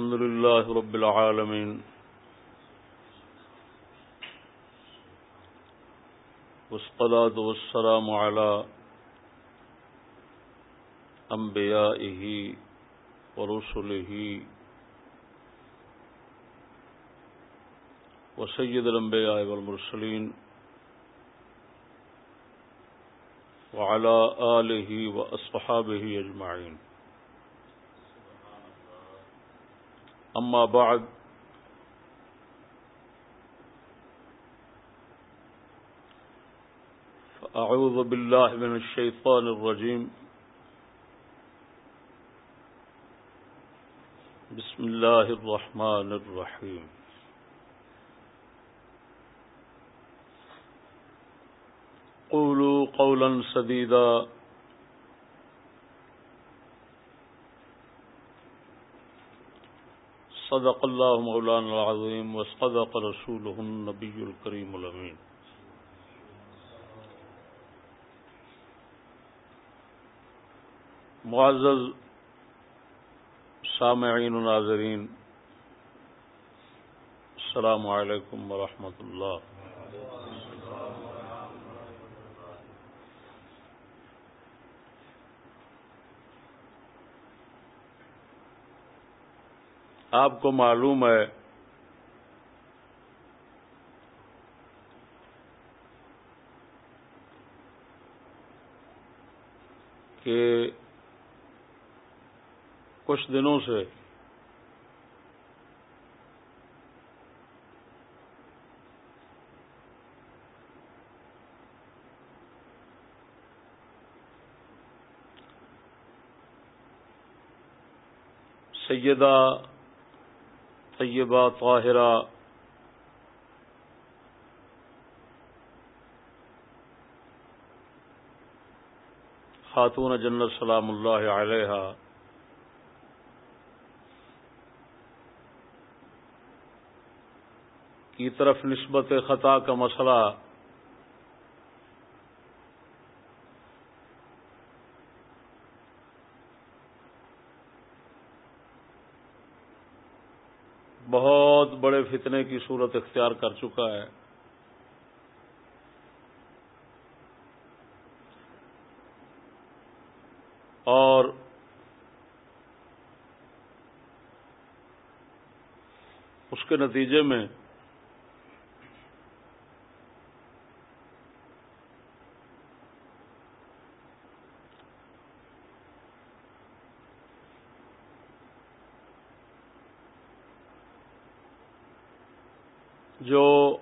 الحمد لله رب العالمين والصلاة والسلام على أنبيائه ورسله وسيد الأنبياء والمرسلين وعلى آله وأصحابه أجمعين أما بعد فأعوذ بالله من الشيطان الرجيم بسم الله الرحمن الرحيم قولوا قولا سديدا صدق اللہ مولانا العظیم وصدق رسوله النبی الكريم الامین. معزز سامعین و ناظرین، السلام علیکم ورحمۃ اللہ آپ کو معلوم ہے کہ کچھ دنوں سے سیدہ طیبہ طاہرہ۔ خاتون جنت سلام اللہ علیہ۔ کی طرف نسبت خطا کا مسئلہ بہت بڑے فتنے کی صورت اختیار کر چکا ہے۔ اور اس کے نتیجے میں جو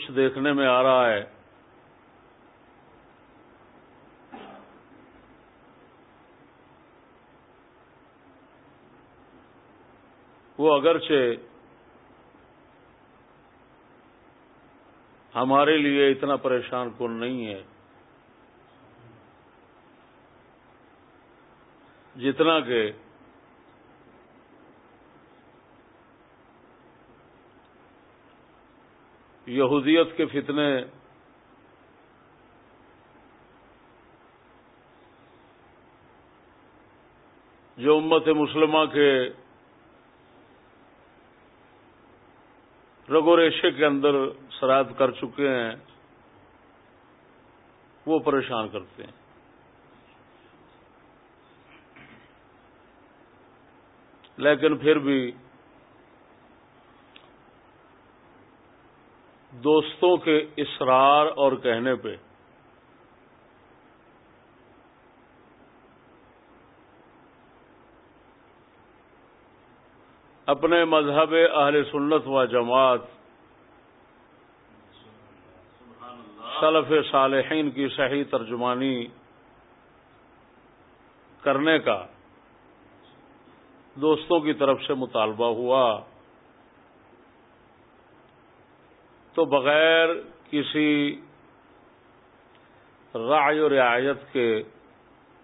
کچھ دیکھنے میں آ رہا ہے۔ وہ اگرچہ ہمارے لیے اتنا پریشان کن نہیں ہے۔ جتنا کہ یہودیت کے فتنے جو امت مسلمہ کے رگو ریشے کے اندر شرائط کر چکے ہیں، وہ پریشان کرتے ہیں۔ لیکن پھر بھی دوستوں کے اصرار اور کہنے پہ۔ اپنے مذہب اہل سنت و جماعت سلف صالحین کی صحیح ترجمانی کرنے کا دوستوں کی طرف سے مطالبہ ہوا۔ تو بغیر کسی رائے و رعایت کے،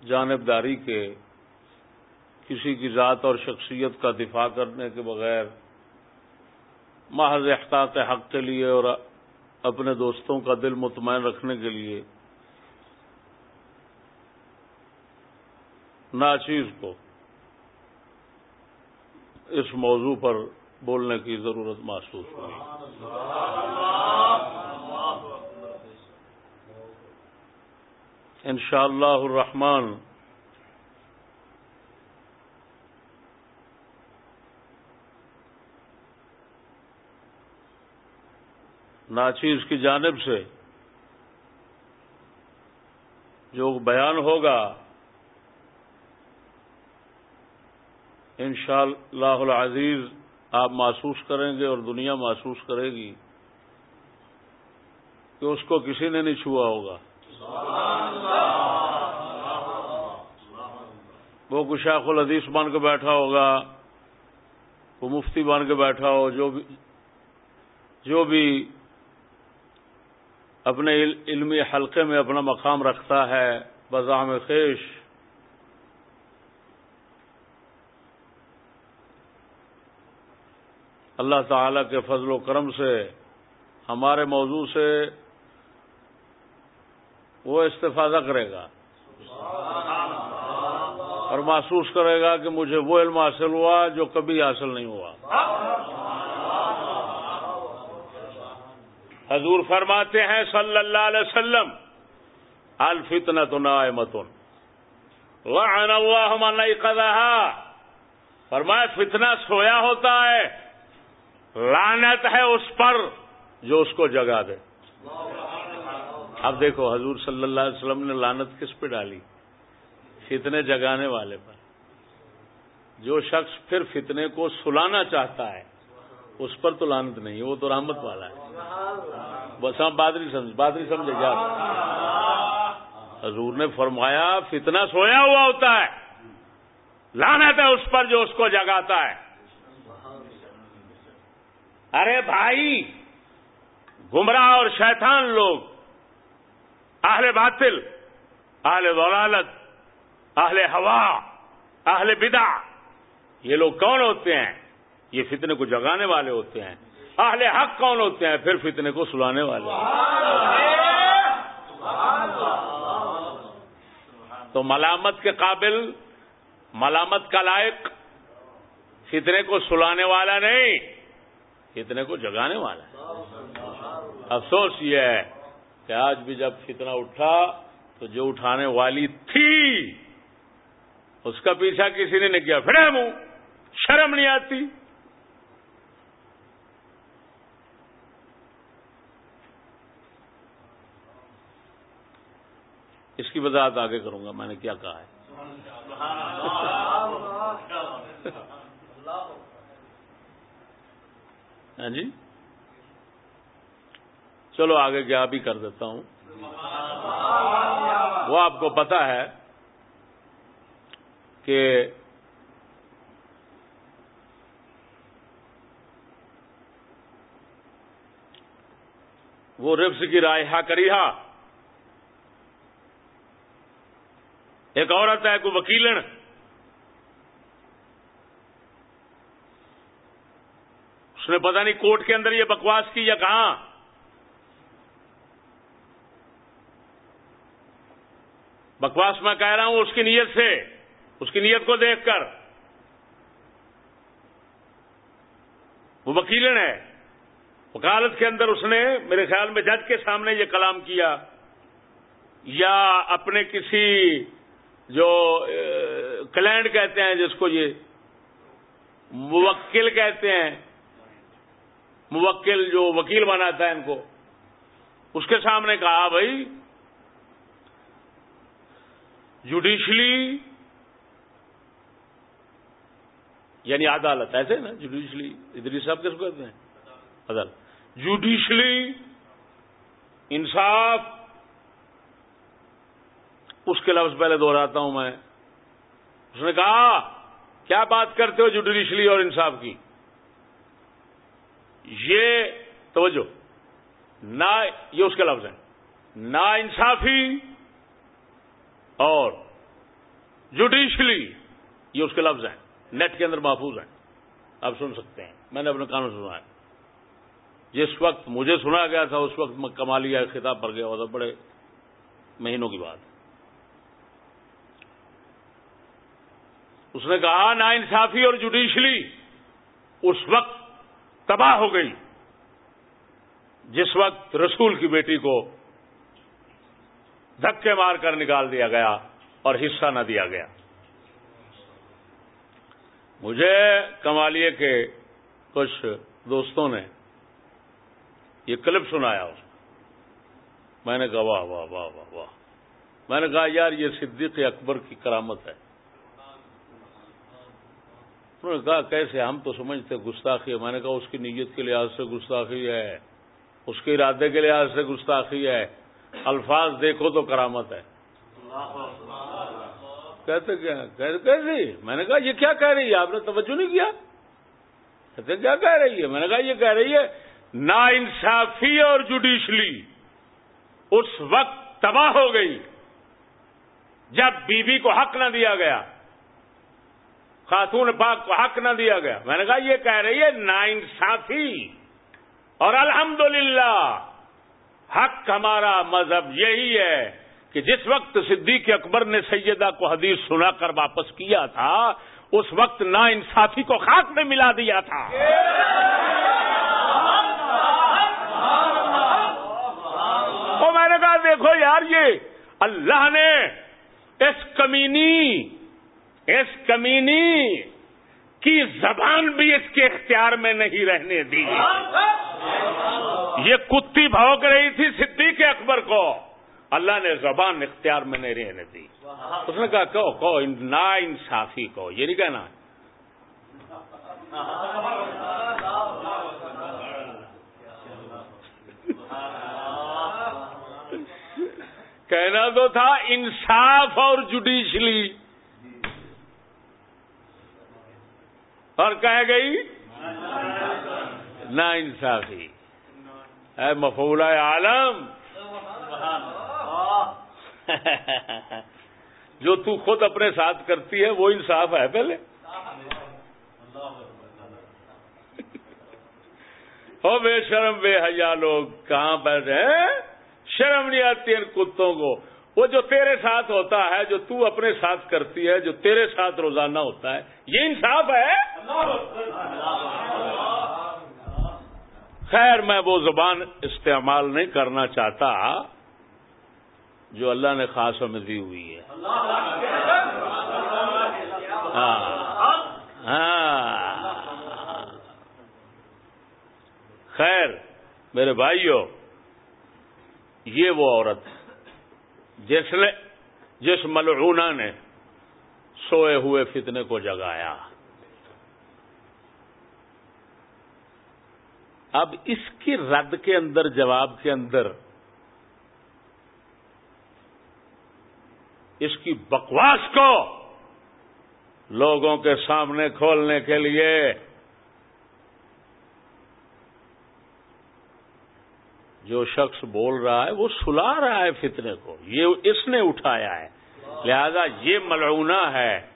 جانبداری کے، کسی کی ذات اور شخصیت کا دفاع کرنے کے بغیر محض احتاط حق کے لیے اور اپنے دوستوں کا دل مطمئن رکھنے کے لیے ناچیز کو اس موضوع پر بولنے کی ضرورت محسوس ہوئی ان شاء اللہ الرحمان ناچیز کی جانب سے جو بیان ہوگا ان شاء اللہ العزیز آپ محسوس کریں گے اور دنیا محسوس کرے گی کہ اس کو کسی نے نہیں چھوا ہوگا۔ وہ کچھ شیخ الحدیث بن کے بیٹھا ہوگا وہ مفتی بن کے بیٹھا ہو، جو بھی جو بھی اپنے علمی حلقے میں اپنا مقام رکھتا ہے بزام خیش۔ اللہ تعالی کے فضل و کرم سے ہمارے موضوع سے وہ استفادہ کرے گا اور محسوس کرے گا کہ مجھے وہ علم حاصل ہوا جو کبھی حاصل نہیں ہوا۔ حضور فرماتے ہیں صلی اللہ علیہ وسلم الفتن تو نائمتن لعن اللہ من قدہ فرمایا، فتنہ سویا ہوتا ہے۔ لانت ہے اس پر جو اس کو جگا دے۔ اب دیکھو، حضور صلی اللہ علیہ وسلم نے لانت کس پہ ڈالی؟ فتنے جگانے والے پر۔ جو شخص پھر فتنے کو سلانا چاہتا ہے، اس پر تو لانت نہیں، وہ تو رحمت والا ہے۔ بس ہم بادری سمجھ، بادری سمجھے جا حضور نے فرمایا، فتنہ سویا ہوا ہوتا ہے۔ لانت ہے اس پر جو اس کو جگاتا ہے۔ ارے بھائی، گمراہ اور شیطان لوگ، اہل باطل، اہل ضلالت، اہل ہوا، اہل بدا یہ لوگ کون ہوتے ہیں؟ یہ فتنے کو جگانے والے ہوتے ہیں۔ اہل حق کون ہوتے ہیں؟ پھر فتنے کو سلانے والے تو ملامت کے قابل، ملامت کا لائق، فتنے کو سلانے والا نہیں۔ فتنے کو جگانے والا ہے۔ افسوس یہ ہے کہ آج بھی جب فتنہ اٹھا تو جو اٹھانے والی تھی، اس کا پیچھا کسی نے نہیں کیا۔ پھر منہ شرم نہیں آتی۔ اس کی وضاحت آگے کروں گا، میں نے کیا کہا ہے۔ ہاں جی؟ چلو آگے کیا بھی کر دیتا ہوں۔ وہ آپ کو پتا ہے کہ وہ رفس کی رائے کریہا ایک عورت ہے کوئی وکیلن۔ اس نے پتا نہیں کوٹ کے اندر یہ بکواس کی یا کہاں۔ بکواس میں کہہ رہا ہوں اس کی نیت سے، اس کی نیت کو دیکھ کر۔ وہ وکیلن ہے۔ وکالت کے اندر اس نے میرے خیال میں جج کے سامنے یہ کلام کیا۔ یا اپنے کسی جو کلینڈ کہتے ہیں جس کو یہ موکل کہتے ہیں۔ موکل جو وکیل بناتا ہے ان کو۔ اس کے سامنے کہا بھائی جوڈیشلی یعنی عدالت، ایسے نا جوڈیشلی ادری صاحب کس کو کہتے ہیں؟ عدالت۔ جوڈیشلی انصاف، اس کے لفظ پہلے دوہراتا ہوں میں۔ اس نے کہا، کیا بات کرتے ہو جوڈیشلی اور انصاف کی؟ یہ توجہ نہ یہ اس کے لفظ ہیں، نا انصافی اور جوڈیشلی یہ اس کے لفظ ہیں، نیٹ کے اندر محفوظ ہیں۔ آپ سن سکتے ہیں، میں نے اپنے قانون سنا ہے۔ جس وقت مجھے سنا گیا تھا، اس وقت میں کمالیا خطاب پر گیا ہوا تھا، بڑے مہینوں کی بات۔ اس نے کہا، نا انصافی اور جوڈیشلی، اس وقت تباہ ہو گئی۔ جس وقت رسول کی بیٹی کو دھکے مار کر نکال دیا گیا اور حصہ نہ دیا گیا۔ مجھے کمالیے کے کچھ دوستوں نے یہ کلپ سنایا اس میں۔ نے کہا، واہ واہ واہ واہ واہ۔ میں نے کہا، یار، یہ صدیق اکبر کی کرامت ہے۔ انہوں نے کہا، کیسے؟ ہم تو سمجھتے گستاخی ہے۔ میں نے کہا، اس کی نیت کے لحاظ سے گستاخی ہے۔ اس کے ارادے کے لحاظ سے گستاخی ہے۔ الفاظ دیکھو تو کرامت ہے۔ کہتے کیا؟ کیسی؟ میں نے کہا، یہ کیا کہہ رہی ہے؟ آپ نے توجہ نہیں کیا؟ کہتے، کیا کہہ رہی ہے؟ میں نے کہا، یہ کہہ رہی ہے نا انصافی اور جوڈیشلی اس وقت تباہ ہو گئی جب بیوی بی کو حق نہ دیا گیا۔ خاتون پاک کو حق نہ دیا گیا۔ میں نے کہا، یہ کہہ رہی ہے نا انصافی اور الحمدللہ، حق ہمارا مذہب یہی ہے کہ جس وقت صدیق اکبر نے سیدہ کو حدیث سنا کر واپس کیا تھا، اس وقت نا انصافی کو خاک میں ملا دیا تھا۔ تو میں نے کہا، دیکھو یار، یہ اللہ نے اس کمینی اس کمینی کی زبان بھی اس کے اختیار میں نہیں رہنے دی۔ یہ کتی بھوک رہی تھی صدیق اکبر کو۔ اللہ نے زبان اختیار میں نہیں رہنے دی۔ اس نے کہا، کہو کہو نا انصافی کو یہ نہیں کہنا۔ کہنا تو تھا انصاف اور جوڈیشلی۔ اور کہہ گئی، نا انصافی۔ اے مفولہ عالم، جو تو خود اپنے ساتھ کرتی ہے، وہ انصاف ہے پہلے۔ ہو بے شرم، بے حیا لوگ، کہاں بیٹھے ہیں؟ شرم نہیں آتی ان کتوں کو۔ وہ جو تیرے ساتھ ہوتا ہے، جو تو اپنے ساتھ کرتی ہے، جو تیرے ساتھ روزانہ ہوتا ہے، یہ انصاف ہے؟ خیر، میں وہ زبان استعمال نہیں کرنا چاہتا جو اللہ نے خاص ہمیں دی ہوئی ہے۔ ہاں۔ ہاں۔ خیر، میرے بھائیوں یہ وہ عورت جس نے جس ملعونہ نے سوئے ہوئے فتنے کو جگایا۔ اب اس کی رد کے اندر، جواب کے اندر اس کی بکواس کو لوگوں کے سامنے کھولنے کے لیے جو شخص بول رہا ہے، وہ سلا رہا ہے فتنے کو۔ یہ اس نے اٹھایا ہے۔ لہذا یہ ملعونہ ہے۔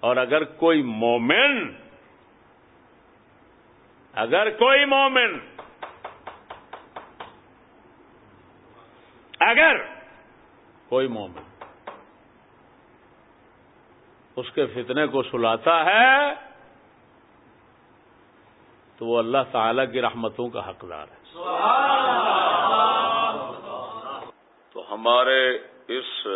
اور اگر کوئی مومن، اگر کوئی مومن، اگر کوئی مومن اس کے فتنے کو سلاتا ہے، تو وہ اللہ تعالی کی رحمتوں کا حقدار ہے۔ تو ہمارے اس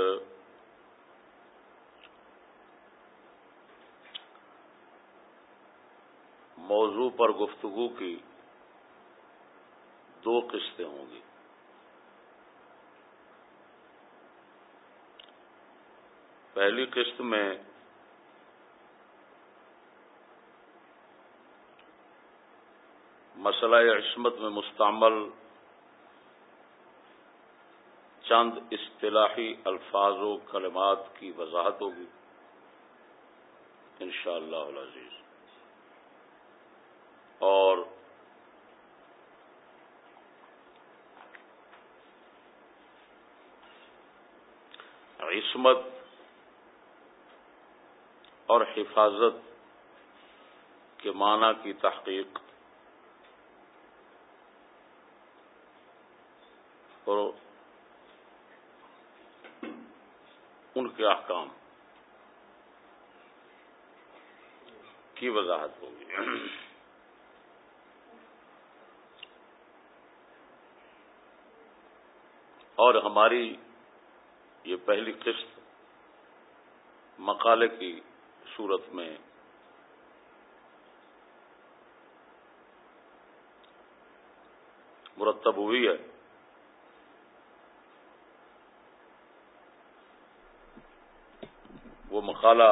موضوع پر گفتگو کی دو قسطیں ہوں گی۔ پہلی قسط میں مسئلہ عصمت میں مستعمل چند اصطلاحی الفاظ و کلمات کی وضاحت ہوگی۔ انشاءاللہ شاء اللہ اور عصمت اور حفاظت کے معنی کی تحقیق اور ان کے احکام کی وضاحت ہوگی۔ اور ہماری یہ پہلی قسط مقالے کی صورت میں مرتب ہوئی ہے۔ وہ مقالہ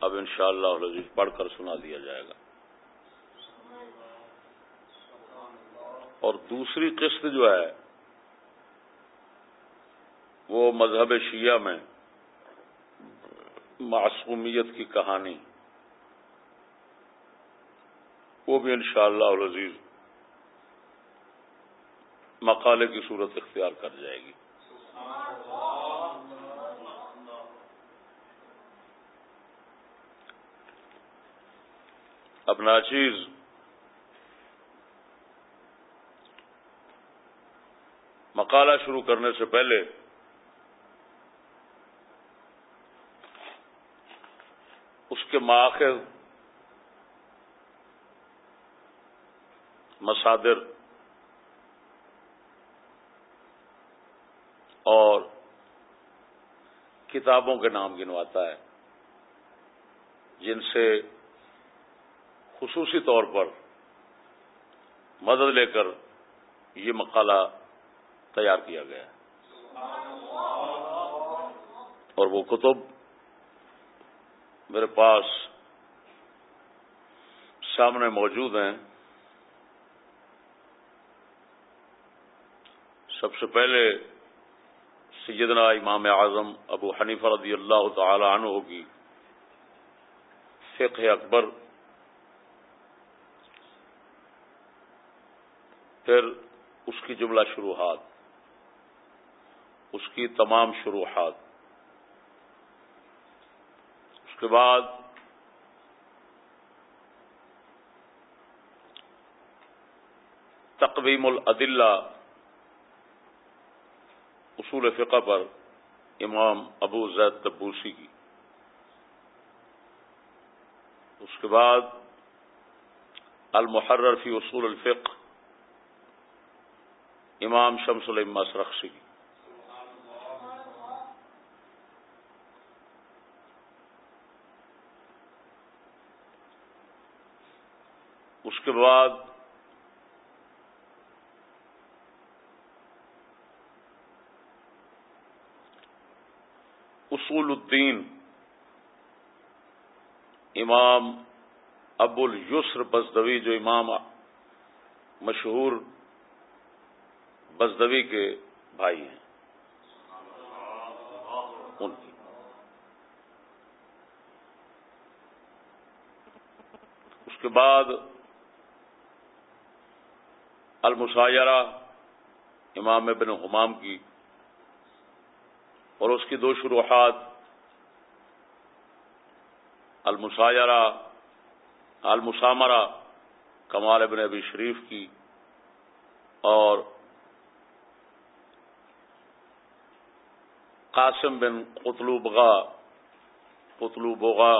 اب انشاءاللہ شاء اللہ جی پڑھ کر سنا دیا جائے گا۔ اور دوسری قسط جو ہے، وہ مذہب شیعہ میں معصومیت کی کہانی، وہ بھی انشاءاللہ شاء اللہ جی مقالے کی صورت اختیار کر جائے گی۔ اپنا چیز۔ مقالہ شروع کرنے سے پہلے اس کے ماخذ مسادر اور کتابوں کے نام گنواتا ہے، جن سے خصوصی طور پر مدد لے کر یہ مقالہ تیار کیا گیا اور وہ کتب میرے پاس سامنے موجود ہیں۔ سب سے پہلے سیدنا امام اعظم ابو حنیفہ رضی اللہ تعالی عنہ ہوگی فقہ اکبر پھر اس کی جملہ شروحات، اس کی تمام شروحات۔ اس کے بعد تقویم العدلہ اصول فقہ پر امام ابو زید تبوسی کی۔ اس کے بعد المحرر فی اصول الفقہ امام شمس الما سرخسی اس کے بعد اصول الدین امام ابو السر بزدوی، جو امام مشہور بزدوی کے بھائی ہیں۔ ان کی اس کے بعد المسایرہ امام ابن حمام کی اور اس کی دو شروحات المسایرہ، المسامرہ، کمال ابن ابی شریف کی اور قاسم بن قطلو بغا قطلو بغا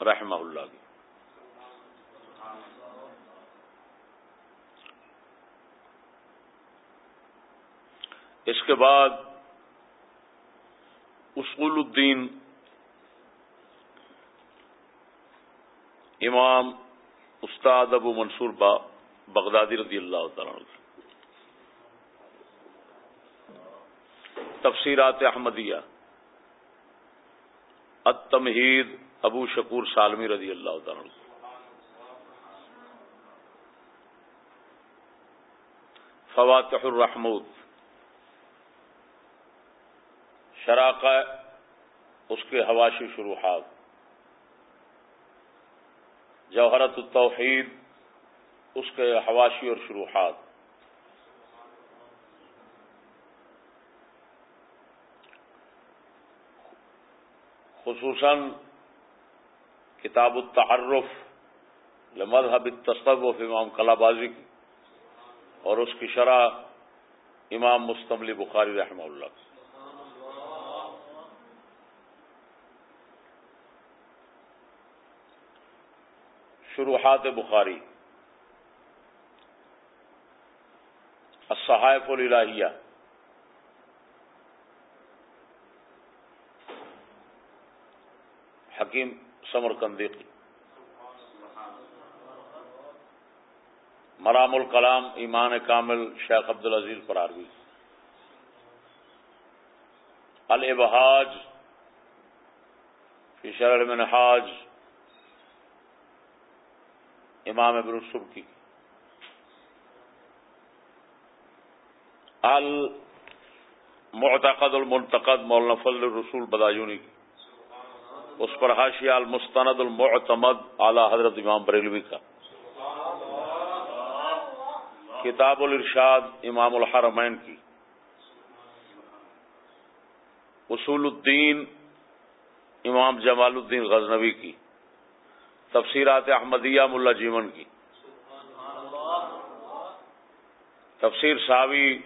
رحمہ اللہ کی اس کے بعد اصول الدین، امام استاد ابو منصور با بغدادی رضی اللہ تعالیٰ تفسیرات احمدیہ۔ التمہید ابو شکور سالمی رضی اللہ تعالی فواتح الرحمود۔ شراکہ اس کے حواشی شروحات۔ جوہرت التوحید اس کے حواشی اور شروحات۔ خصوصاً کتاب التعرف لمذہب التصوف امام کلا بازی کی اور اس کی شرح امام مستملی بخاری رحمہ اللہ شروحات بخاری۔ الصحائف الہیہ حکیم سمر کندیقی مرام الکلام ایمان کامل شیخ عبد العزیز پراروی البحاج فیشر المنحاج امام ابن السبکی المعتقد المنتقد مولانا فضل الرسول بدایونی کی۔ اس پر حاشیہ المستند المعتمد اعلی حضرت امام بریلوی کا۔ کتاب الارشاد امام الحرمین کی۔ اصول الدین امام جمال الدین غزنوی کی۔ تفسیرات احمدیہ ملا جیون کی۔ تفسیر ساوی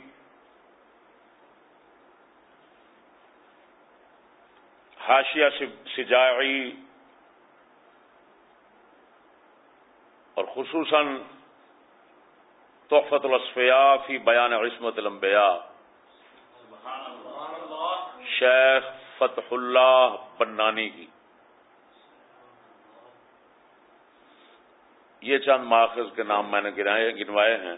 حاشیہ سجاعی اور خصوصاً تحفت الصفیاء فی بیان عصمت الانبیاء۔ شیخ فتح اللہ بنانی کی۔ یہ چند ماخذ کے نام میں نے گنوائے ہیں۔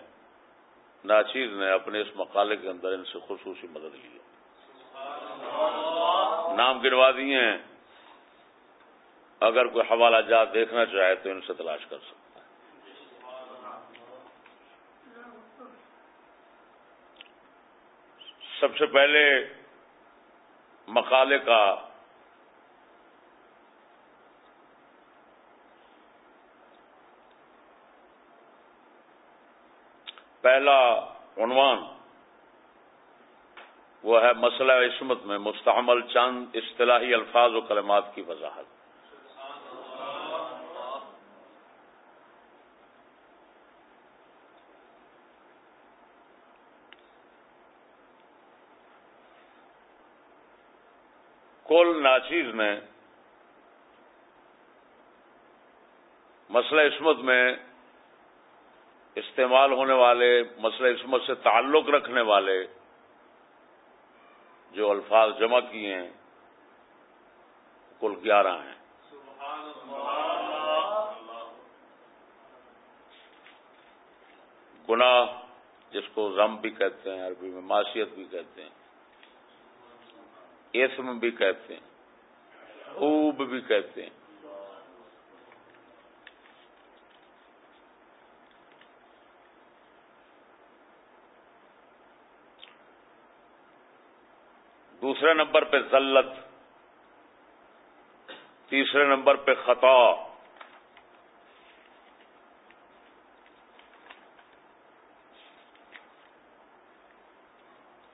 ناچیز نے اپنے اس مقالے کے اندر ان سے خصوصی مدد لی ہے۔ نام گنوا دیے ہیں۔ اگر کوئی حوالہ جات دیکھنا چاہے تو ان سے تلاش کر سکتے سب سے پہلے مقالے کا پہلا عنوان وہ ہے مسئلہ عصمت میں مستعمل چند اصطلاحی الفاظ و کلمات کی وضاحت۔ کل ناچیز نے مسئلہ عصمت میں استعمال ہونے والے، مسئلہ عصمت سے تعلق رکھنے والے جو الفاظ جمع کیے ہیں، کل گیارہ ہیں۔ گناہ جس کو غم بھی کہتے ہیں، عربی میں معاشیت بھی کہتے ہیں۔ اسم بھی کہتے ہیں۔ خوب بھی کہتے ہیں۔ دوسرے نمبر پہ ذلت تیسرے نمبر پہ خطا۔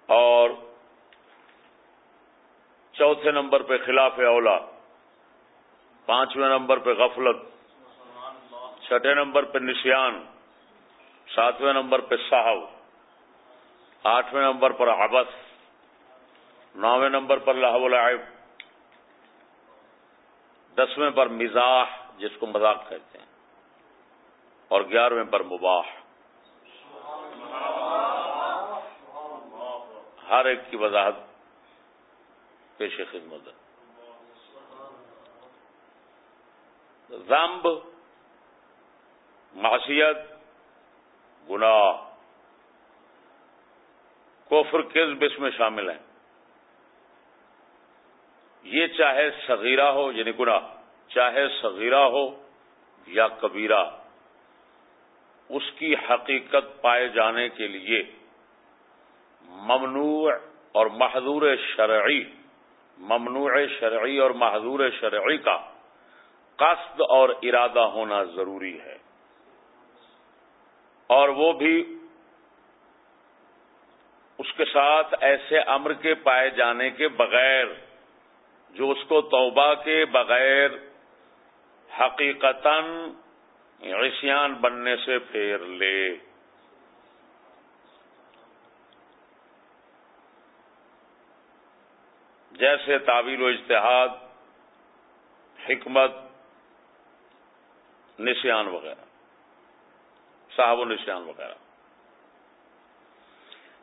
اور چوتھے نمبر پہ خلاف اولا، پانچویں نمبر پہ غفلت، چھٹے نمبر پہ نشیان ساتویں نمبر پہ صاحب آٹھویں نمبر پر ابس نویں نمبر پر لاہو العب دسویں پر مزاح، جس کو مذاق کہتے ہیں، اور گیارہویں پر مباح۔ ہر ایک کی وضاحت پیش خدمت ہے۔ زمب معاشیت گناہ کوفر کس بس میں شامل ہیں۔ یہ چاہے صغیرہ ہو یعنی گناہ، چاہے صغیرہ ہو یا کبیرہ، اس کی حقیقت پائے جانے کے لیے ممنوع اور محدور شرعی، ممنوع شرعی اور محدور شرعی کا قصد اور ارادہ ہونا ضروری ہے۔ اور وہ بھی اس کے ساتھ ایسے امر کے پائے جانے کے بغیر جو اس کو توبہ کے بغیر حقیقتا عصیان بننے سے پھیر لے۔ جیسے تعویل و اجتہاد، حکمت نشان وغیرہ، صاحب و نشان وغیرہ۔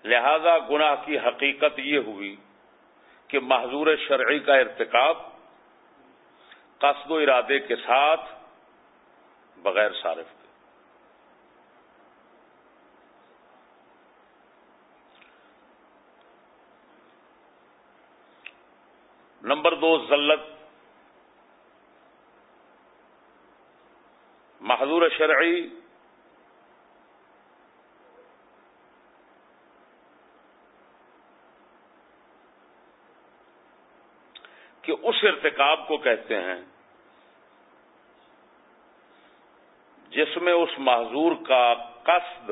لہذا گناہ کی حقیقت یہ ہوئی کہ محضور شرعی کا ارتکاب قصد و ارادے کے ساتھ بغیر صارف کے نمبر دو ذلت محضور شرعی کہ اس ارتکاب کو کہتے ہیں جس میں اس معذور کا قصد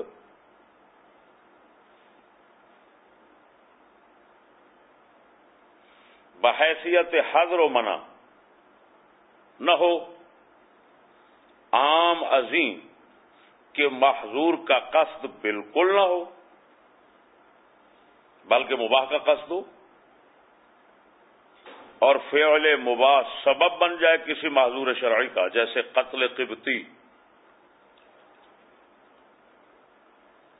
بحیثیت حضر و منع نہ ہو، عام عظیم کہ محضور کا قصد بالکل نہ ہو، بلکہ مباح کا قصد ہو۔ اور فعل مباح سبب بن جائے کسی معذور شرعی کا، جیسے قتل قبطی۔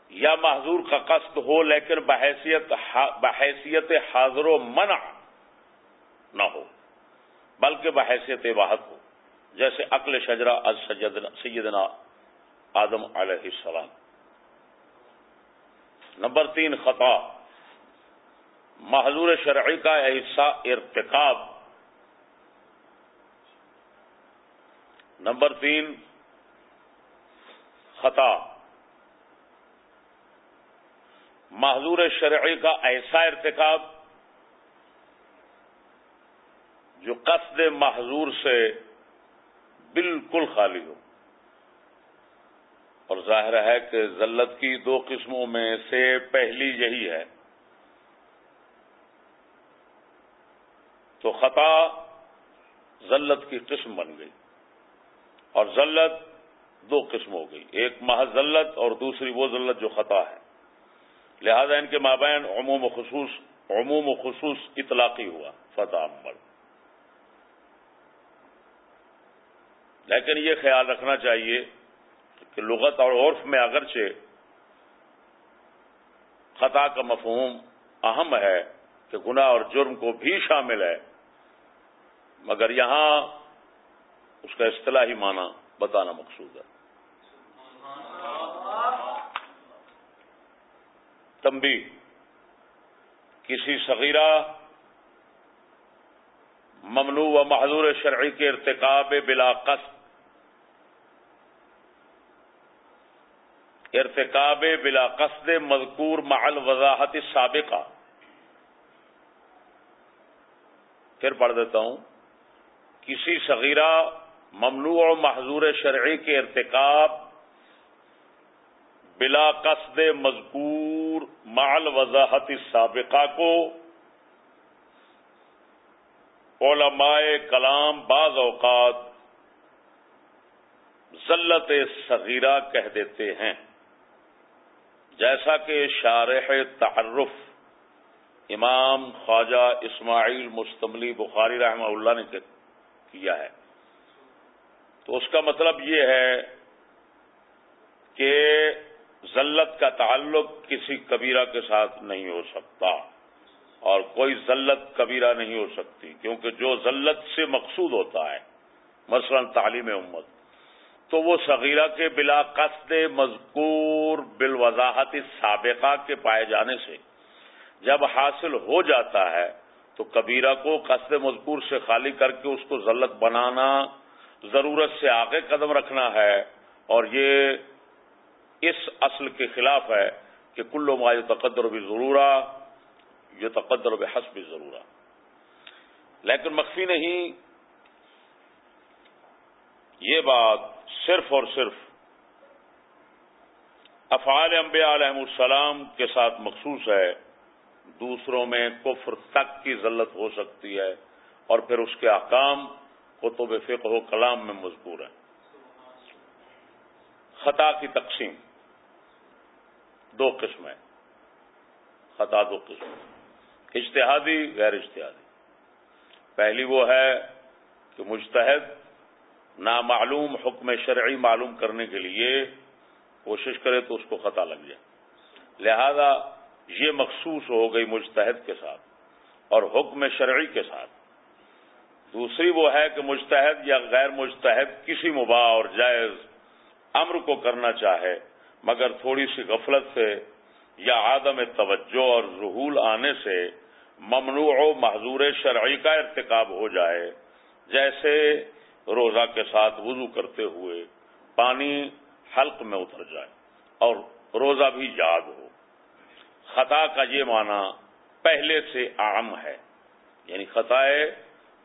یا معذور کا قصد ہو لیکن بحیثیت بحیثیت حاضر و منع نہ ہو، بلکہ بحیثیت واحد ہو، جیسے عقل شجرا از سیدنا آدم علیہ السلام۔ نمبر تین، خطا۔ محضور شرعی کا ایسا ارتکاب۔ نمبر تین، خطا۔ محضور شرعی کا ایسا ارتکاب، جو قصد محضور سے بالکل خالی ہو۔ اور ظاہر ہے کہ ذلت کی دو قسموں میں سے پہلی یہی ہے۔ تو خطا ذلت کی قسم بن گئی اور ذلت دو قسم ہو گئی ایک محض ذلت اور دوسری وہ ذلت جو خطا ہے لہذا ان کے مابین عموم و خصوص عموم و خصوص اطلاقی ہوا فتح عمل لیکن یہ خیال رکھنا چاہیے کہ لغت اور عرف میں اگرچہ خطا کا مفہوم اہم ہے کہ گناہ اور جرم کو بھی شامل ہے مگر یہاں اس کا اصطلاحی معنی بتانا مقصود ہے۔ تمبی کسی صغیرہ ممنوع و محضور شرعی کے ارتکاب بلا قصد۔ ارتکاب بلا قصد مذکور معل وضاحت سابقہ پھر پڑھ دیتا ہوں۔ کسی صغیرہ ممنوع و محضور شرعی کے ارتکاب بلا قصد مذکور معل وضاحت سابقہ کو علماء کلام بعض اوقات ذلت صغیرہ کہہ دیتے ہیں۔ جیسا کہ شارح تعرف امام خواجہ اسماعیل مستملی بخاری رحمہ اللہ نے کیا ہے۔ تو اس کا مطلب یہ ہے کہ ذلت کا تعلق کسی کبیرہ کے ساتھ نہیں ہو سکتا اور کوئی ذلت کبیرہ نہیں ہو سکتی، کیونکہ جو ذلت سے مقصود ہوتا ہے، مثلا تعلیم امت، تو وہ صغیرہ کے بلا قصد مذکور بالوضاحت سابقہ کے پائے جانے سے جب حاصل ہو جاتا ہے تو کبیرہ کو قصد مذکور سے خالی کر کے اس کو ذلت بنانا ضرورت سے آگے قدم رکھنا ہے اور یہ اس اصل کے خلاف ہے کہ کلو ما تقدر بھی ضرورہ یہ تقدر و حسب بھی ضرورہ۔ لیکن مخفی نہیں، یہ بات صرف اور صرف افعال انبیاء علیہ السلام کے ساتھ مخصوص ہے۔ دوسروں میں کفر تک کی ذلت ہو سکتی ہے اور پھر اس کے احکام قطب فقہ و کلام میں مذکور ہیں۔ خطا کی تقسیم دو قسمیں خطا دو قسم۔ اشتہادی غیر اشتہادی پہلی وہ ہے کہ مجتہد نامعلوم، حکم شرعی معلوم کرنے کے لیے کوشش کرے تو اس کو خطا لگ جائے۔ لہذا یہ مخصوص ہو گئی مجتہد کے ساتھ اور حکم شرعی کے ساتھ۔ دوسری وہ ہے کہ مجتہد یا غیر مجتہد کسی مباح اور جائز امر کو کرنا چاہے، مگر تھوڑی سی غفلت سے یا عدم توجہ اور رحول آنے سے ممنوع و محضور شرعی کا ارتکاب ہو جائے، جیسے روزہ کے ساتھ وضو کرتے ہوئے پانی حلق میں اتر جائے اور روزہ بھی یاد ہو۔ خطا کا یہ معنی پہلے سے عام ہے۔ یعنی خطائے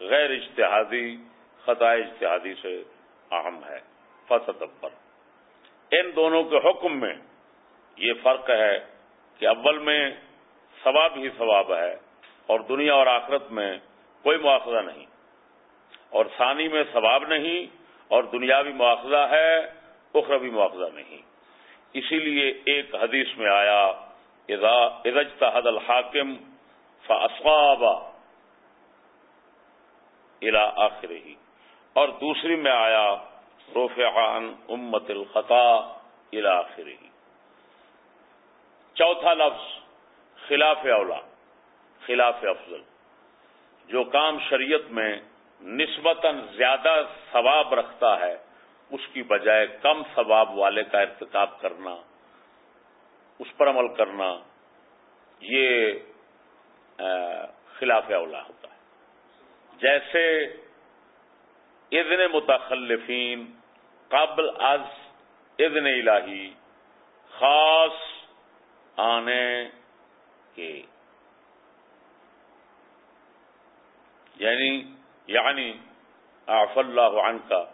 غیر اجتہادی خطا اجتہادی سے اہم ہے۔ فتح ان دونوں کے حکم میں یہ فرق ہے کہ اول میں ثواب ہی ثواب ہے اور دنیا اور آخرت میں کوئی مواخذہ نہیں۔ اور ثانی میں ثواب نہیں اور دنیاوی مواخذہ ہے، اخروی مواخذہ نہیں۔ اسی لیے ایک حدیث میں آیا ادجتحد الحاکم فاصاب الى آخر ہی اور دوسری میں آیا عن امت الخطا الى آخر ہی چوتھا لفظ، خلاف اولا، خلاف افضل، جو کام شریعت میں نسبتاً زیادہ ثواب رکھتا ہے، اس کی بجائے کم ثواب والے کا ارتکاب کرنا۔ اس پر عمل کرنا، یہ خلاف اولا ہوتا ہے۔ جیسے اذن متخلفین قبل از اذن الہی خاص آنے کے۔ یعنی یعنی آف اللہ عن کا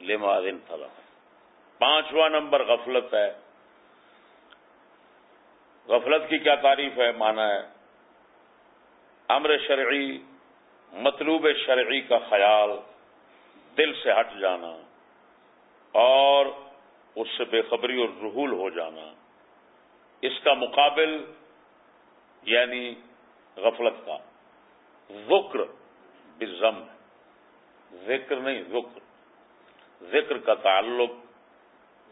لما دن پانچواں نمبر غفلت ہے۔ غفلت کی کیا تعریف ہے، مانا ہے، امر شرعی، مطلوب شرعی کا خیال، دل سے ہٹ جانا، اور اس سے بے خبری اور رحول ہو جانا، اس کا مقابل یعنی غفلت کا۔ ذکر بزم ذکر نہیں، ذکر۔ ذکر کا تعلق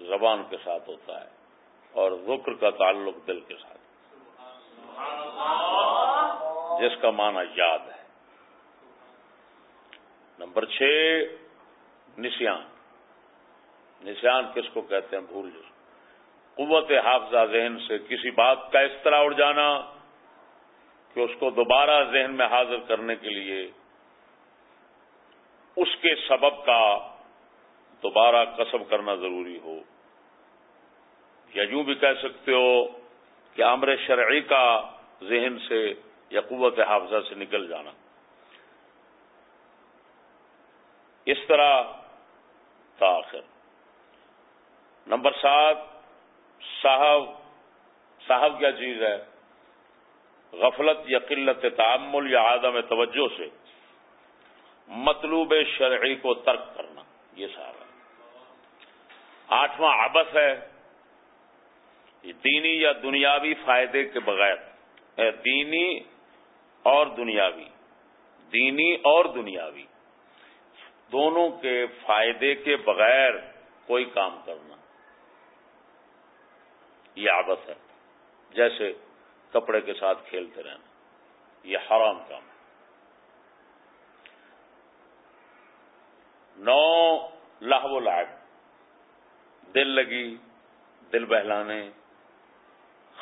زبان کے ساتھ ہوتا ہے۔ اور ذکر کا تعلق دل کے ساتھ۔ جس کا معنی یاد ہے۔ نمبر چھ، نسیان۔ نسیان کس کو کہتے ہیں؟ بھول جس قوت حافظہ ذہن سے کسی بات کا اس طرح اڑ جانا کہ اس کو دوبارہ ذہن میں حاضر کرنے کے لیے اس کے سبب کا دوبارہ کسب کرنا ضروری ہو۔ یا یوں بھی کہہ سکتے ہو کہ امر شرعی کا ذہن سے یا قوت حافظہ سے نکل جانا۔ اس طرح تاخر نمبر سات، صاحب صاحب کیا چیز ہے؟ غفلت یا قلت تعمل یا عدم توجہ سے مطلوب شرعی کو ترک کرنا، یہ سارا۔ آٹھواں آبس ہے دینی یا دنیاوی فائدے کے بغیر۔ دینی اور دنیاوی۔ دینی اور دنیاوی۔ دونوں کے فائدے کے بغیر کوئی کام کرنا۔ یہ عادت ہے۔ جیسے کپڑے کے ساتھ کھیلتے رہنا۔ یہ حرام کام ہے۔ نو لاہو لاٹ دل لگی، دل بہلانے۔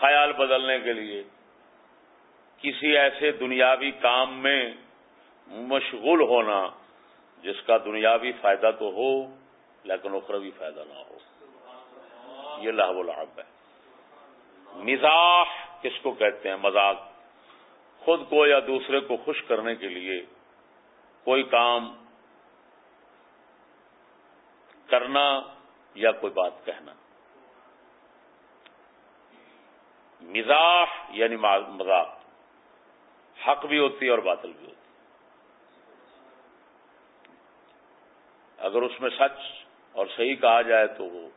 خیال بدلنے کے لیے کسی ایسے دنیاوی کام میں مشغول ہونا جس کا دنیاوی فائدہ تو ہو لیکن اخروی فائدہ نہ ہو۔ یہ لاہ العب ہے۔ مزاح کس کو کہتے ہیں؟ مذاق۔ خود کو یا دوسرے کو خوش کرنے کے لیے کوئی کام کرنا یا کوئی بات کہنا۔ مزاح یعنی مذاق. حق بھی ہوتی ہے اور باطل بھی ہوتی اگر اس میں سچ اور صحیح کہا جائے تو وہ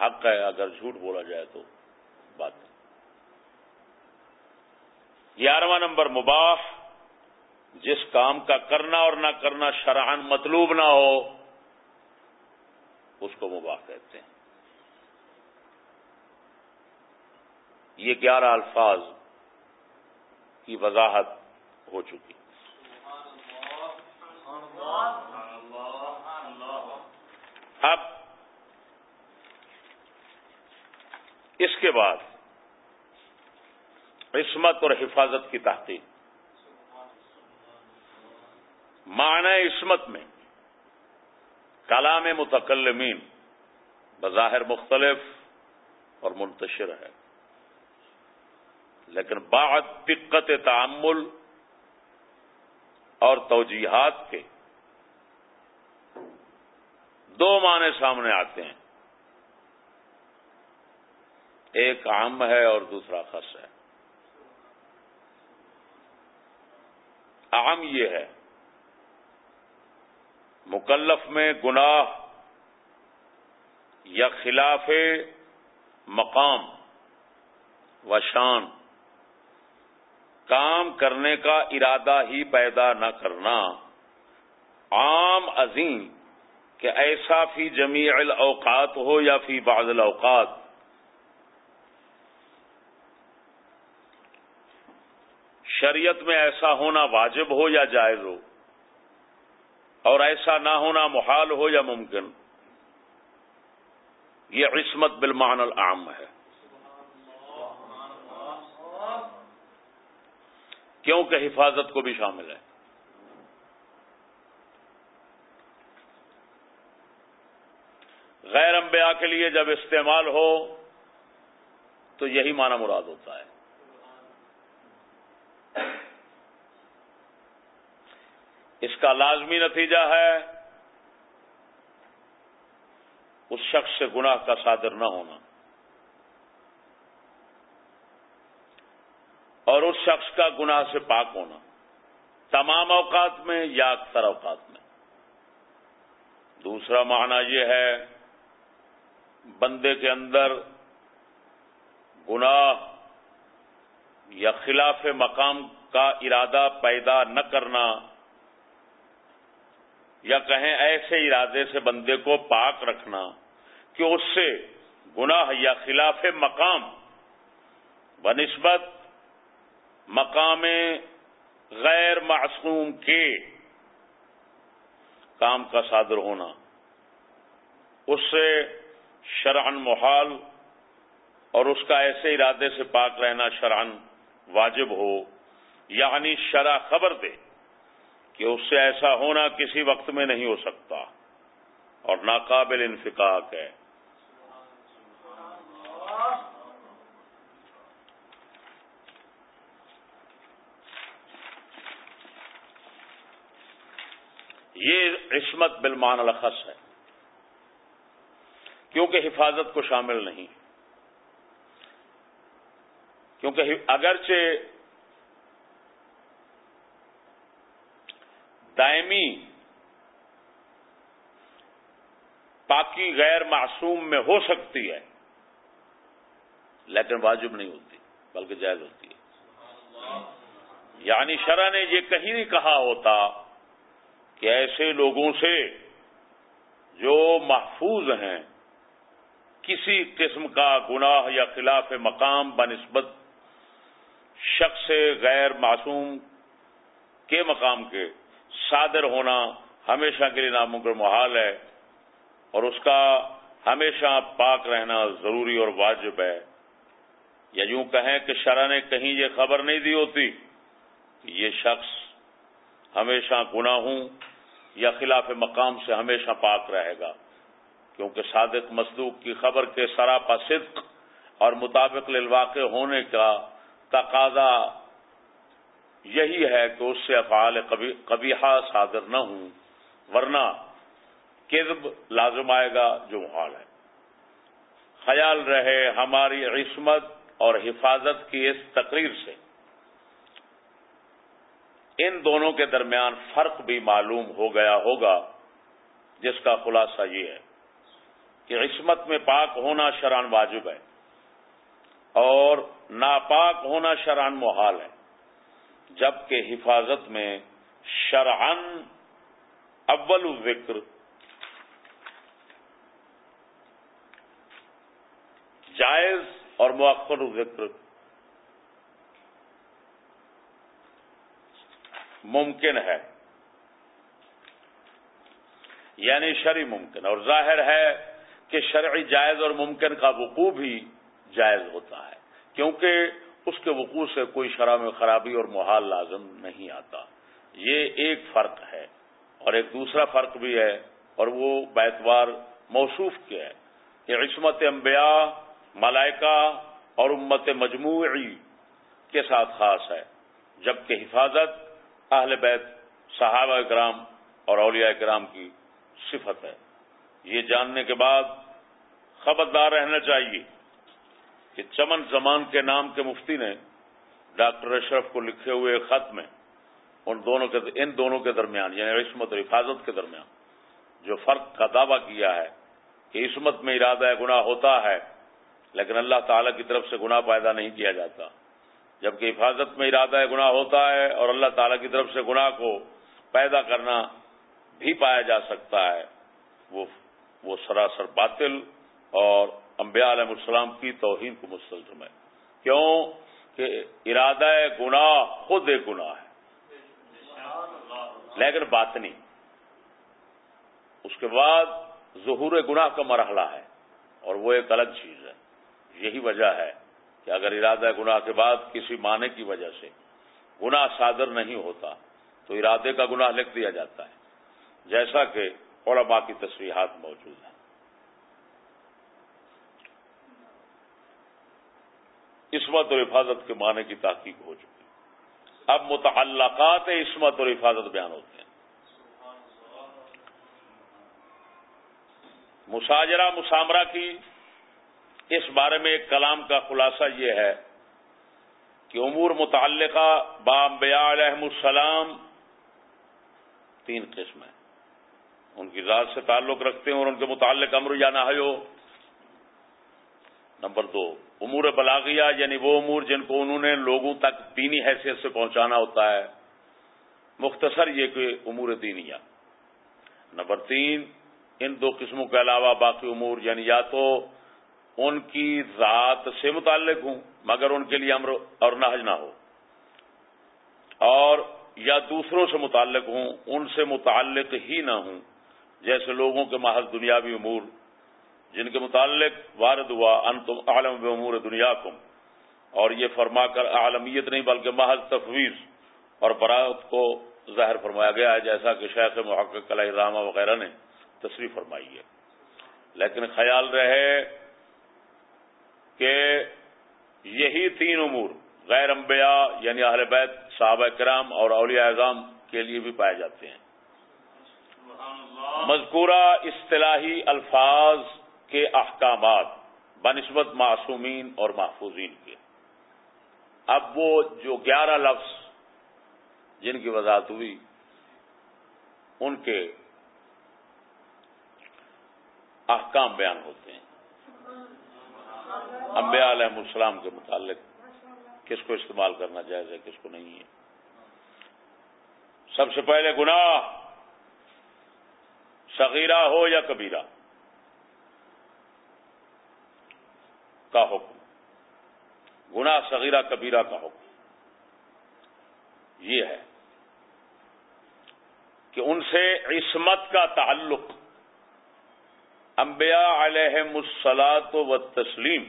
حق ہے، اگر جھوٹ بولا جائے تو بات گیارہواں نمبر، مباح، جس کام کا کرنا اور نہ کرنا شرحان مطلوب نہ ہو، اس کو مباح کہتے ہیں۔ یہ گیارہ الفاظ کی وضاحت ہو چکی۔ اب اس کے بعد عصمت اور حفاظت کی تحقیق۔ معنی عصمت میں کلام متکلمین بظاہر مختلف اور منتشر ہے۔ لیکن بعد دقت تعمل اور توجیحات کے دو معنی سامنے آتے ہیں۔ ایک عام ہے اور دوسرا خاص ہے۔ عام یہ ہے، مکلف میں گناہ یا خلاف مقام و شان کام کرنے کا ارادہ ہی پیدا نہ کرنا۔ عام عظیم کہ ایسا فی جمیع الاوقات ہو یا فی بعض الاوقات۔ شریعت میں ایسا ہونا واجب ہو یا جائز ہو؟ اور ایسا نہ ہونا محال ہو یا ممکن؟ یہ عصمت بالمان العام ہے۔ کیونکہ حفاظت کو بھی شامل ہے۔ غیر انبیاء کے لیے جب استعمال ہو تو یہی معنی مراد ہوتا ہے۔ اس کا لازمی نتیجہ ہے اس شخص سے گناہ کا صادر نہ ہونا۔ اور اس شخص کا گناہ سے پاک ہونا۔ تمام اوقات میں یا اکثر اوقات میں۔ دوسرا معنی یہ ہے، بندے کے اندر گناہ یا خلاف مقام کا ارادہ پیدا نہ کرنا یا کہیں ایسے ارادے سے بندے کو پاک رکھنا کہ اس سے گناہ یا خلاف مقام بنسبت مقام غیر معصوم کے کام کا صادر ہونا، اس سے شرعن محال اور اس کا ایسے ارادے سے پاک رہنا شرعن واجب ہو یعنی شرع خبر دے کہ اس سے ایسا ہونا کسی وقت میں نہیں ہو سکتا اور ناقابل انفقاق ہے۔ یہ عصمت بالمان الخص ہے۔ کیونکہ حفاظت کو شامل نہیں۔ کیونکہ اگرچہ دائمی پاکی غیر معصوم میں ہو سکتی ہے، لیکن واجب نہیں ہوتی، بلکہ جائز ہوتی ہے۔ یعنی شرح نے یہ کہیں نہیں کہا ہوتا کہ ایسے لوگوں سے جو محفوظ ہیں، کسی قسم کا گناہ یا خلاف مقام بنسبت شخص غیر معصوم کے مقام کے صادر ہونا ہمیشہ کے لیے ناممکن محال ہے اور اس کا ہمیشہ پاک رہنا ضروری اور واجب ہے۔ یا یوں کہیں کہ شرح نے کہیں یہ خبر نہیں دی ہوتی کہ یہ شخص ہمیشہ گناہوں یا خلاف مقام سے ہمیشہ پاک رہے گا۔ کیونکہ صادق مصدوق کی خبر کے سراپا صدق اور مطابق للواقع ہونے کا تقاضا یہی ہے کہ اس سے افعال قبیحہ صادر نہ ہوں، ورنہ کذب لازم آئے گا جو محال ہے۔ خیال رہے ہماری عصمت اور حفاظت کی اس تقریر سے۔ ان دونوں کے درمیان فرق بھی معلوم ہو گیا ہوگا، جس کا خلاصہ یہ ہے کہ عصمت میں پاک ہونا شران واجب ہے اور ناپاک ہونا شران محال ہے، جبکہ حفاظت میں شرعن اول ذکر جائز اور مؤخر ذکر ممکن ہے۔ یعنی شرعی ممکن، اور ظاہر ہے کہ شرعی جائز اور ممکن کا وقوع بھی جائز ہوتا ہے، کیونکہ اس کے وقوع سے کوئی شرح میں خرابی اور محال لازم نہیں آتا۔ یہ ایک فرق ہے، اور ایک دوسرا فرق بھی ہے، اور وہ بیتوار موصوف کیا ہے کہ عصمت انبیاء، ملائکہ اور امت مجموعی کے ساتھ خاص ہے، جبکہ حفاظت اہل بیت، صحابہ کرام اور اولیاء کرام کی صفت ہے۔ یہ جاننے کے بعد خبردار رہنا چاہیے کہ چمن زمان کے نام کے مفتی نے ڈاکٹر اشرف کو لکھے ہوئے خط میں ان دونوں کے ان دونوں کے درمیان یعنی عصمت اور حفاظت کے درمیان جو فرق کا دعویٰ کیا ہے کہ عصمت میں ارادہ گناہ ہوتا ہے، لیکن اللہ تعالی کی طرف سے گناہ پیدا نہیں کیا جاتا۔ جبکہ حفاظت میں ارادہ گناہ ہوتا ہے اور اللہ تعالی کی طرف سے گناہ کو پیدا کرنا بھی پایا جا سکتا ہے۔ وہ وہ سراسر باطل اور انبیاء علیہ السلام کی توہین کو مستلزم ہے۔ کیوں؟ کہ ارادہ گناہ خود ایک گناہ ہے۔ لیکن بات نہیں۔ اس کے بعد ظہور گناہ کا مرحلہ ہے اور وہ ایک الگ چیز ہے۔ یہی وجہ ہے کہ اگر ارادہ گناہ کے بعد کسی معنی کی وجہ سے گناہ صادر نہیں ہوتا، تو ارادے کا گناہ لکھ دیا جاتا ہے۔ جیسا کہ علماء کی تصریحات موجود ہیں۔ عصمت اور حفاظت کے معنی کی تحقیق ہو چکی۔ اب متعلقات عصمت اور حفاظت بیان ہوتے ہیں۔ مساجرہ مسامرہ کی اس بارے میں ایک کلام کا خلاصہ یہ ہے کہ امور متعلقہ بامبیا علیہ السلام تین قسم ہیں۔ ان کی ذات سے تعلق رکھتے ہیں اور ان کے متعلق امر یا نہ ہو۔ نمبر دو، امور بلاغیہ یعنی وہ امور جن کو انہوں نے لوگوں تک دینی حیثیت سے پہنچانا ہوتا ہے۔ مختصر یہ کہ امور دینیا نمبر تین، ان دو قسموں کے علاوہ باقی امور یعنی یا تو ان کی ذات سے متعلق ہوں، مگر ان کے لیے امر اور نہج نہ ہو۔ اور یا دوسروں سے متعلق ہوں، ان سے متعلق ہی نہ ہوں۔ جیسے لوگوں کے محض دنیاوی امور، جن کے متعلق وارد ہوا ان تم عالم امور دنیا کم اور یہ فرما کر عالمیت نہیں، بلکہ محض تفویض۔ اور برات کو ظاہر فرمایا گیا ہے، جیسا کہ شیخ محقق علیہ رحمہ وغیرہ نے تصریح فرمائی ہے۔ لیکن خیال رہے کہ یہی تین امور غیر انبیاء یعنی اہل بیت، صحابہ کرام اور اولیاء اعظام کے لیے بھی پائے جاتے ہیں۔ مذکورہ اصطلاحی الفاظ کے احکامات بنسبت معصومین اور محفوظین کے۔ اب وہ جو گیارہ لفظ جن کی وضاحت ہوئی، ان کے احکام بیان ہوتے ہیں۔ انبیاء علیہ السلام کے متعلق کس کو استعمال کرنا جائز ہے، کس کو نہیں ہے۔ سب سے پہلے گناہ، صغیرہ ہو یا کبیرہ، کا حکم۔ گنا صغیرہ، کبیرہ کا حکم۔ یہ ہے کہ ان سے عصمت کا تعلق انبیاء علیہ مسلاط و تسلیم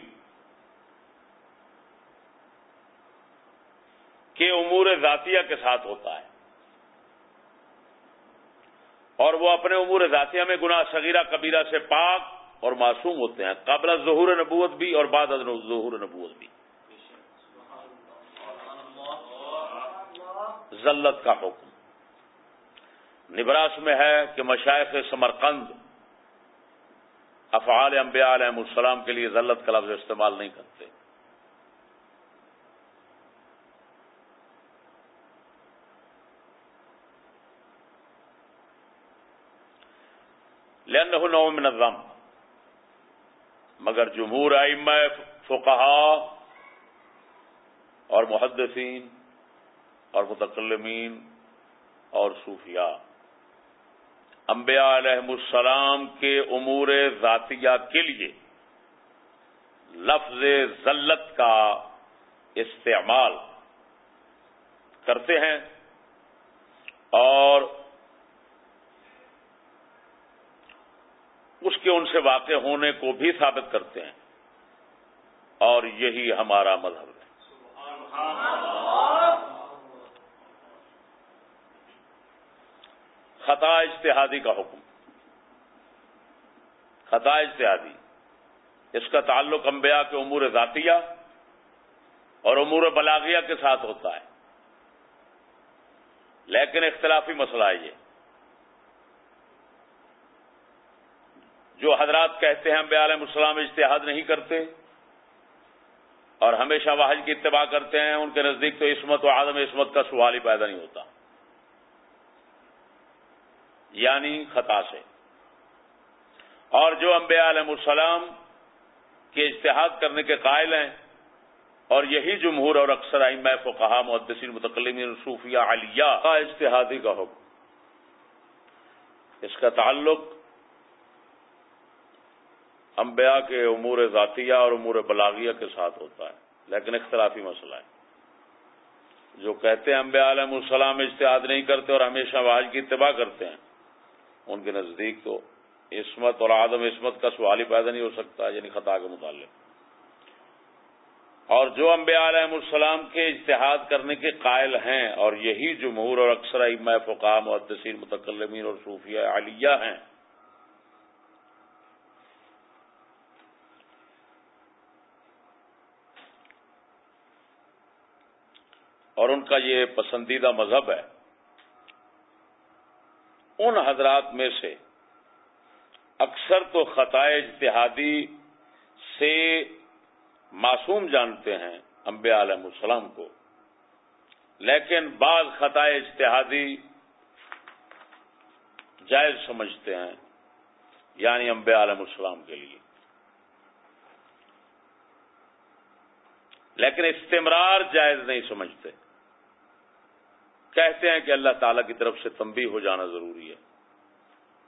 کے امور ذاتیہ کے ساتھ ہوتا ہے اور وہ اپنے امور ذاتیہ میں گناہ صغیرہ کبیرہ سے پاک اور معصوم ہوتے ہیں قبل ظہور نبوت بھی اور بعد ظہور نبوت بھی۔ ذلت کا حکم۔ نبراس میں ہے کہ مشائق سمرقند افعال انبیاء علیہ السلام کے لیے ذلت کا لفظ استعمال نہیں کرتے۔ لین نو من الذنب مگر جمہور ائمہ فقہا اور محدثین اور متکلمین اور صوفیاء۔ انبیاء علیہ السلام کے امور ذاتیہ کے لیے لفظ ذلت کا استعمال کرتے ہیں اور اس کے ان سے واقع ہونے کو بھی ثابت کرتے ہیں اور یہی ہمارا مذہب ہے۔ خطا اجتہادی کا حکم۔ خطا اجتہادی۔ اس کا تعلق انبیاء کے امور ذاتیہ اور امور بلاغیہ کے ساتھ ہوتا ہے۔ لیکن اختلافی مسئلہ ہے یہ۔ جو حضرات کہتے ہیں انبیاء علیہ السلام اجتہاد نہیں کرتے اور ہمیشہ واحد کی اتباع کرتے ہیں، ان کے نزدیک تو عصمت و عدم عصمت کا سوال ہی پیدا نہیں ہوتا۔ یعنی خطا سے۔ اور جو انبیاء علیہ السلام کے اجتہاد کرنے کے قائل ہیں، اور یہی جمہور اور اکثر ائمہ فقہا محدثین، متکلمین صوفیہ علیہ کا اجتہادی کا حکم۔ اس کا تعلق انبیاء کے امور ذاتیہ اور امور بلاغیہ کے ساتھ ہوتا ہے، لیکن اختلافی مسئلہ ہے۔ جو کہتے ہیں انبیاء علیہ السلام اجتہاد نہیں کرتے اور ہمیشہ واحد کی اتباع کرتے ہیں ان کے نزدیک تو عصمت اور آدم عصمت کا سوال ہی پیدا نہیں ہو سکتا یعنی خطا کے متعلق۔ اور جو انبیاء علیہ السلام کے اجتہاد کرنے کے قائل ہیں، اور یہی جمہور اور اکثر امہ فقام محدثین، متکلمین اور صوفیہ علیہ ہیں۔ اور ان کا یہ پسندیدہ مذہب ہے۔ ان حضرات میں سے اکثر تو خطائے اجتہادی سے معصوم جانتے ہیں انبیاء علیہ السلام کو۔ لیکن بعض خطائے اجتہادی جائز سمجھتے ہیں یعنی انبیاء علیہ السلام کے لیے۔ لیکن استمرار جائز نہیں سمجھتے۔ کہتے ہیں کہ اللہ تعالی کی طرف سے تنبیہ ہو جانا ضروری ہے۔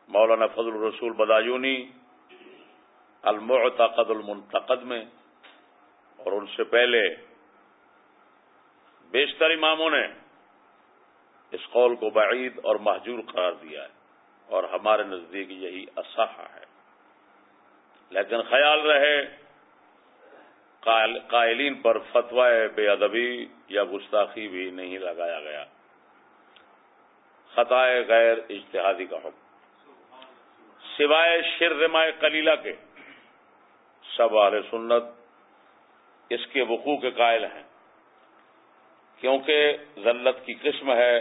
مولانا فضل الرسول بدایونی، المعتقد المنتقد میں، اور ان سے پہلے بیشتر اماموں نے اس قول کو بعید اور محجور قرار دیا ہے، اور ہمارے نزدیک یہی اصح ہے۔ لیکن خیال رہے قائلین پر فتوی بے ادبی یا گستاخی بھی نہیں لگایا گیا۔ خطائے غیر اجتہادی کا حکم۔ سوائے شر رمائے کلیلہ کے، سب اہل سنت اس کے وقوع کے قائل ہیں، کیونکہ ذلت کی قسم ہے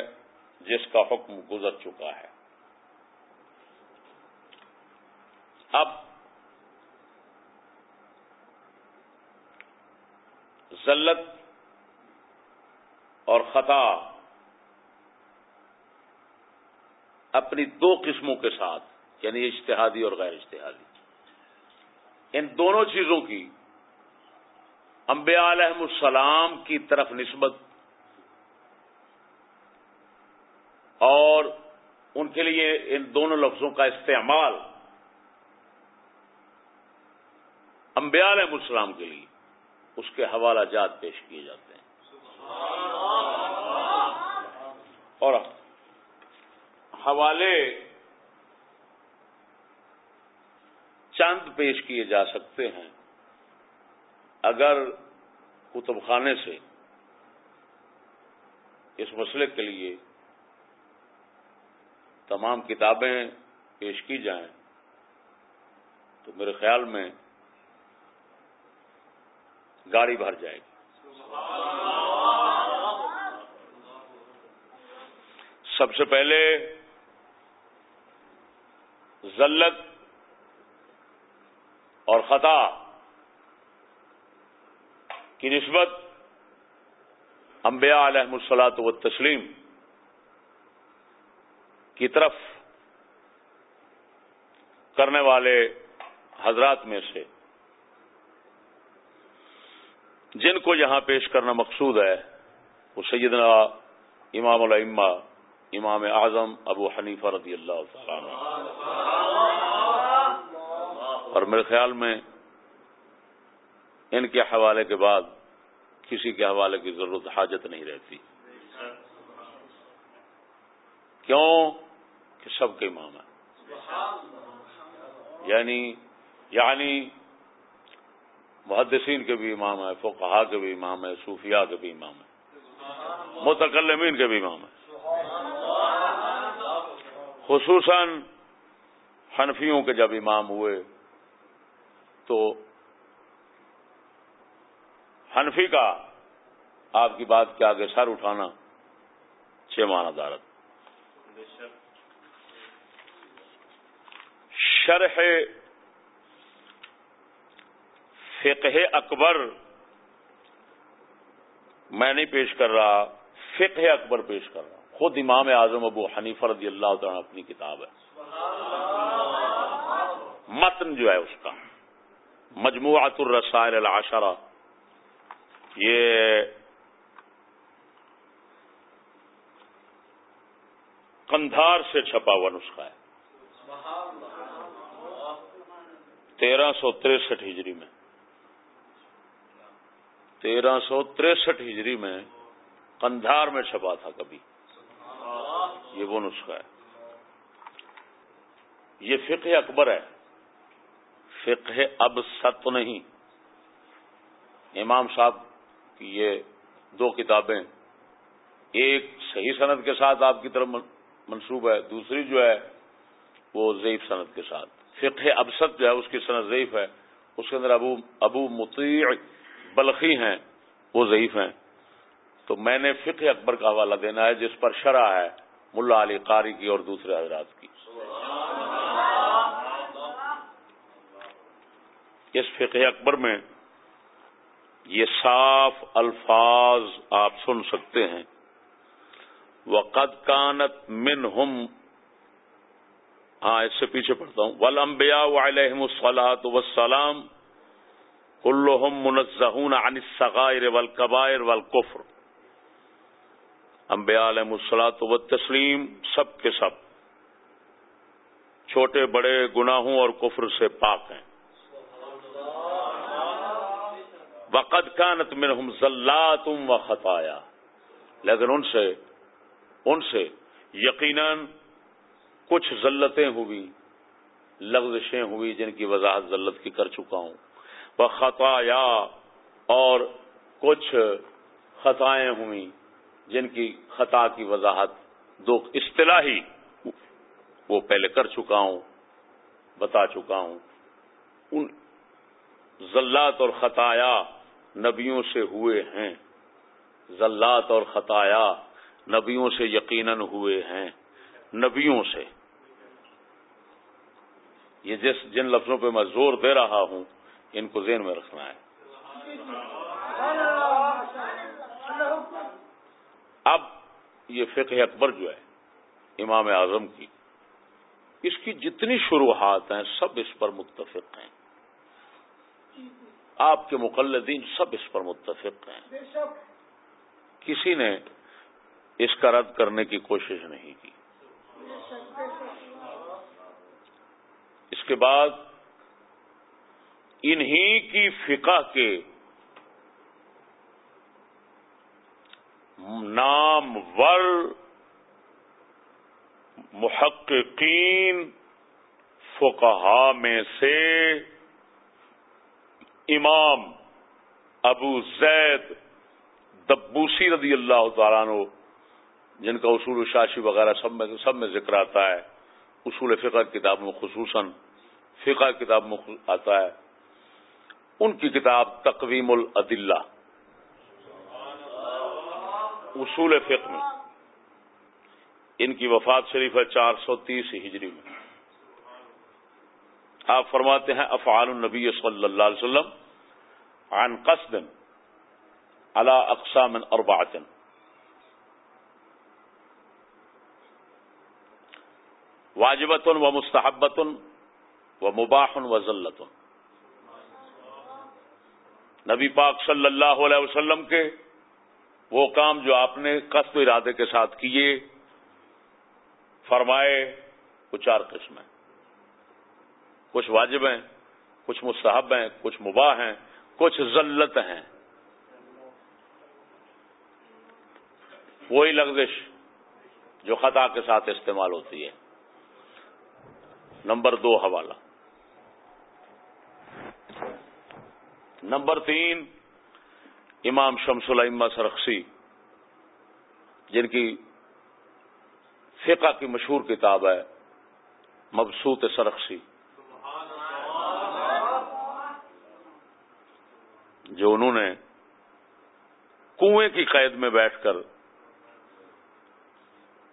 جس کا حکم گزر چکا ہے۔ اب ذلت اور خطا اپنی دو قسموں کے ساتھ یعنی اشتہادی اور غیر اشتہادی ان دونوں چیزوں کی انبیاء علیہ السلام کی طرف نسبت اور ان کے لیے ان دونوں لفظوں کا استعمال انبیاء علیہ السلام کے لیے اس کے حوالہ جات پیش کیے جاتے ہیں۔ اور حوالے چند پیش کیے جا سکتے ہیں اگر کتب خانے سے اس مسئلے کے لیے تمام کتابیں پیش کی جائیں تو میرے خیال میں گاڑی بھر جائے گی۔ سب سے پہلے ذلت اور خطا کی نسبت انبیاء علیہ السلاط و تسلیم کی طرف کرنے والے حضرات میں سے۔ جن کو یہاں پیش کرنا مقصود ہے وہ سیدنا امام الما امام اعظم ابو حنیفہ رضی اللہ تعالیٰ اور میرے خیال میں ان کے حوالے کے بعد کسی کے حوالے کی ضرورت حاجت نہیں رہتی۔ کیوں؟ کہ سب کے امام ہے یعنی یعنی محدثین کے بھی امام ہے فقہا کے بھی امام ہے صوفیاء کے بھی امام ہے متکلمین کے بھی امام ہے خصوصاً حنفیوں کے جب امام ہوئے، تو حنفی کا آپ کی بات کے آگے سر اٹھانا چھ ماہ عدالت۔ شرح فقہ اکبر میں نہیں پیش کر رہا، فقہ اکبر پیش کر رہا۔ ہوں خود امام اعظم ابو حنیف رضی اللہ تعالیٰ اپنی کتاب ہے۔ متن جو ہے اس کا۔ مجموعات الرسائل العشرہ۔ یہ کندھار سے چھپا ہوا نسخہ ہے۔ تیرہ سو تریسٹھ ہجری میں۔ تیرہ سو تریسٹھ ہجری میں کندھار میں چھپا تھا کبھی۔ یہ وہ نسخہ ہے۔ یہ فقہ اکبر ہے۔ فقہ اب ست نہیں۔ امام صاحب کی یہ دو کتابیں ایک صحیح صنعت کے ساتھ آپ کی طرف منسوب ہے، دوسری جو ہے وہ ضعیف صنعت کے ساتھ۔ فقہ ابسط جو ہے، اس کی صنعت ضعیف ہے۔ اس کے اندر ابو ابو مطیع بلخی ہیں، وہ ضعیف ہیں۔ تو میں نے فقہ اکبر کا حوالہ دینا ہے، جس پر شرح ہے۔ ملا علی قاری کی اور دوسرے حضرات کی۔ اس فقہ اکبر میں یہ صاف الفاظ آپ سن سکتے ہیں۔ وقد کانت من ہم ہاں اس سے پیچھے پڑھتا ہوں۔ ول امبیا علیہم الصلاۃ وسلام کلہم منزہون عن الصغائر والکبائر والکفر۔ انبیاء علیہ الصلاۃ و تسلیم سب کے سب۔ چھوٹے بڑے گناہوں اور کفر سے پاک ہیں۔ وقد کانت منہم ذلاتم و خطایا لیکن ان سے ان سے یقیناً کچھ ذلتیں ہوئی، لغزشیں ہوئی جن کی وضاحت ذلت کی کر چکا ہوں۔ وہ خطایا اور کچھ خطائیں ہوئی جن کی خطا کی وضاحت دو اصطلاحی وہ پہلے کر چکا ہوں، بتا چکا ہوں۔ ان ذلات اور خطایا نبیوں سے ہوئے ہیں۔ ذلات اور خطایا نبیوں سے یقیناً ہوئے ہیں۔ نبیوں سے۔ یہ جس جن لفظوں پہ میں زور دے رہا ہوں، ان کو ذہن میں رکھنا ہے۔ یہ فقہ اکبر جو ہے، امام اعظم کی، اس کی جتنی شروحات ہیں، سب اس پر متفق ہیں۔ آپ کے مقلدین سب اس پر متفق ہیں۔ کسی نے اس کا رد کرنے کی کوشش نہیں کی۔ اس کے بعد انہی کی فقہ کے نام ور محققین فقہا میں سے امام ابو زید دبوسی رضی اللہ تعالیٰ عنہ، جن کا اصول شاشی وغیرہ سب میں سب میں ذکر آتا ہے، اصول فقہ کتاب میں خصوصاً فقہ کتاب میں آتا ہے۔ ان کی کتاب تقویم العدلہ اصول فقہ میں۔ ان کی وفات شریف ہے چار سو تیس ہجری میں۔ آپ فرماتے ہیں، افعال النبی صلی اللہ علیہ وسلم عن قصد على اقسام اربعه واجبت و مستحبت و مباح و ذلت نبی پاک صلی اللہ علیہ وسلم کے وہ کام جو آپ نے قصد ارادے کے ساتھ کیے، فرمائے، وہ چار قسم ہیں۔ کچھ واجب ہیں، کچھ مستحب ہیں، کچھ مباح ہیں، کچھ ذلت ہیں۔ وہی لغزش جو خطا کے ساتھ استعمال ہوتی ہے۔ نمبر دو حوالہ۔ نمبر تین امام شمس الما سرخسی، جن کی فقہ کی مشہور کتاب ہے، مبسوط سرخسی۔ جو انہوں نے کنویں کی قید میں بیٹھ کر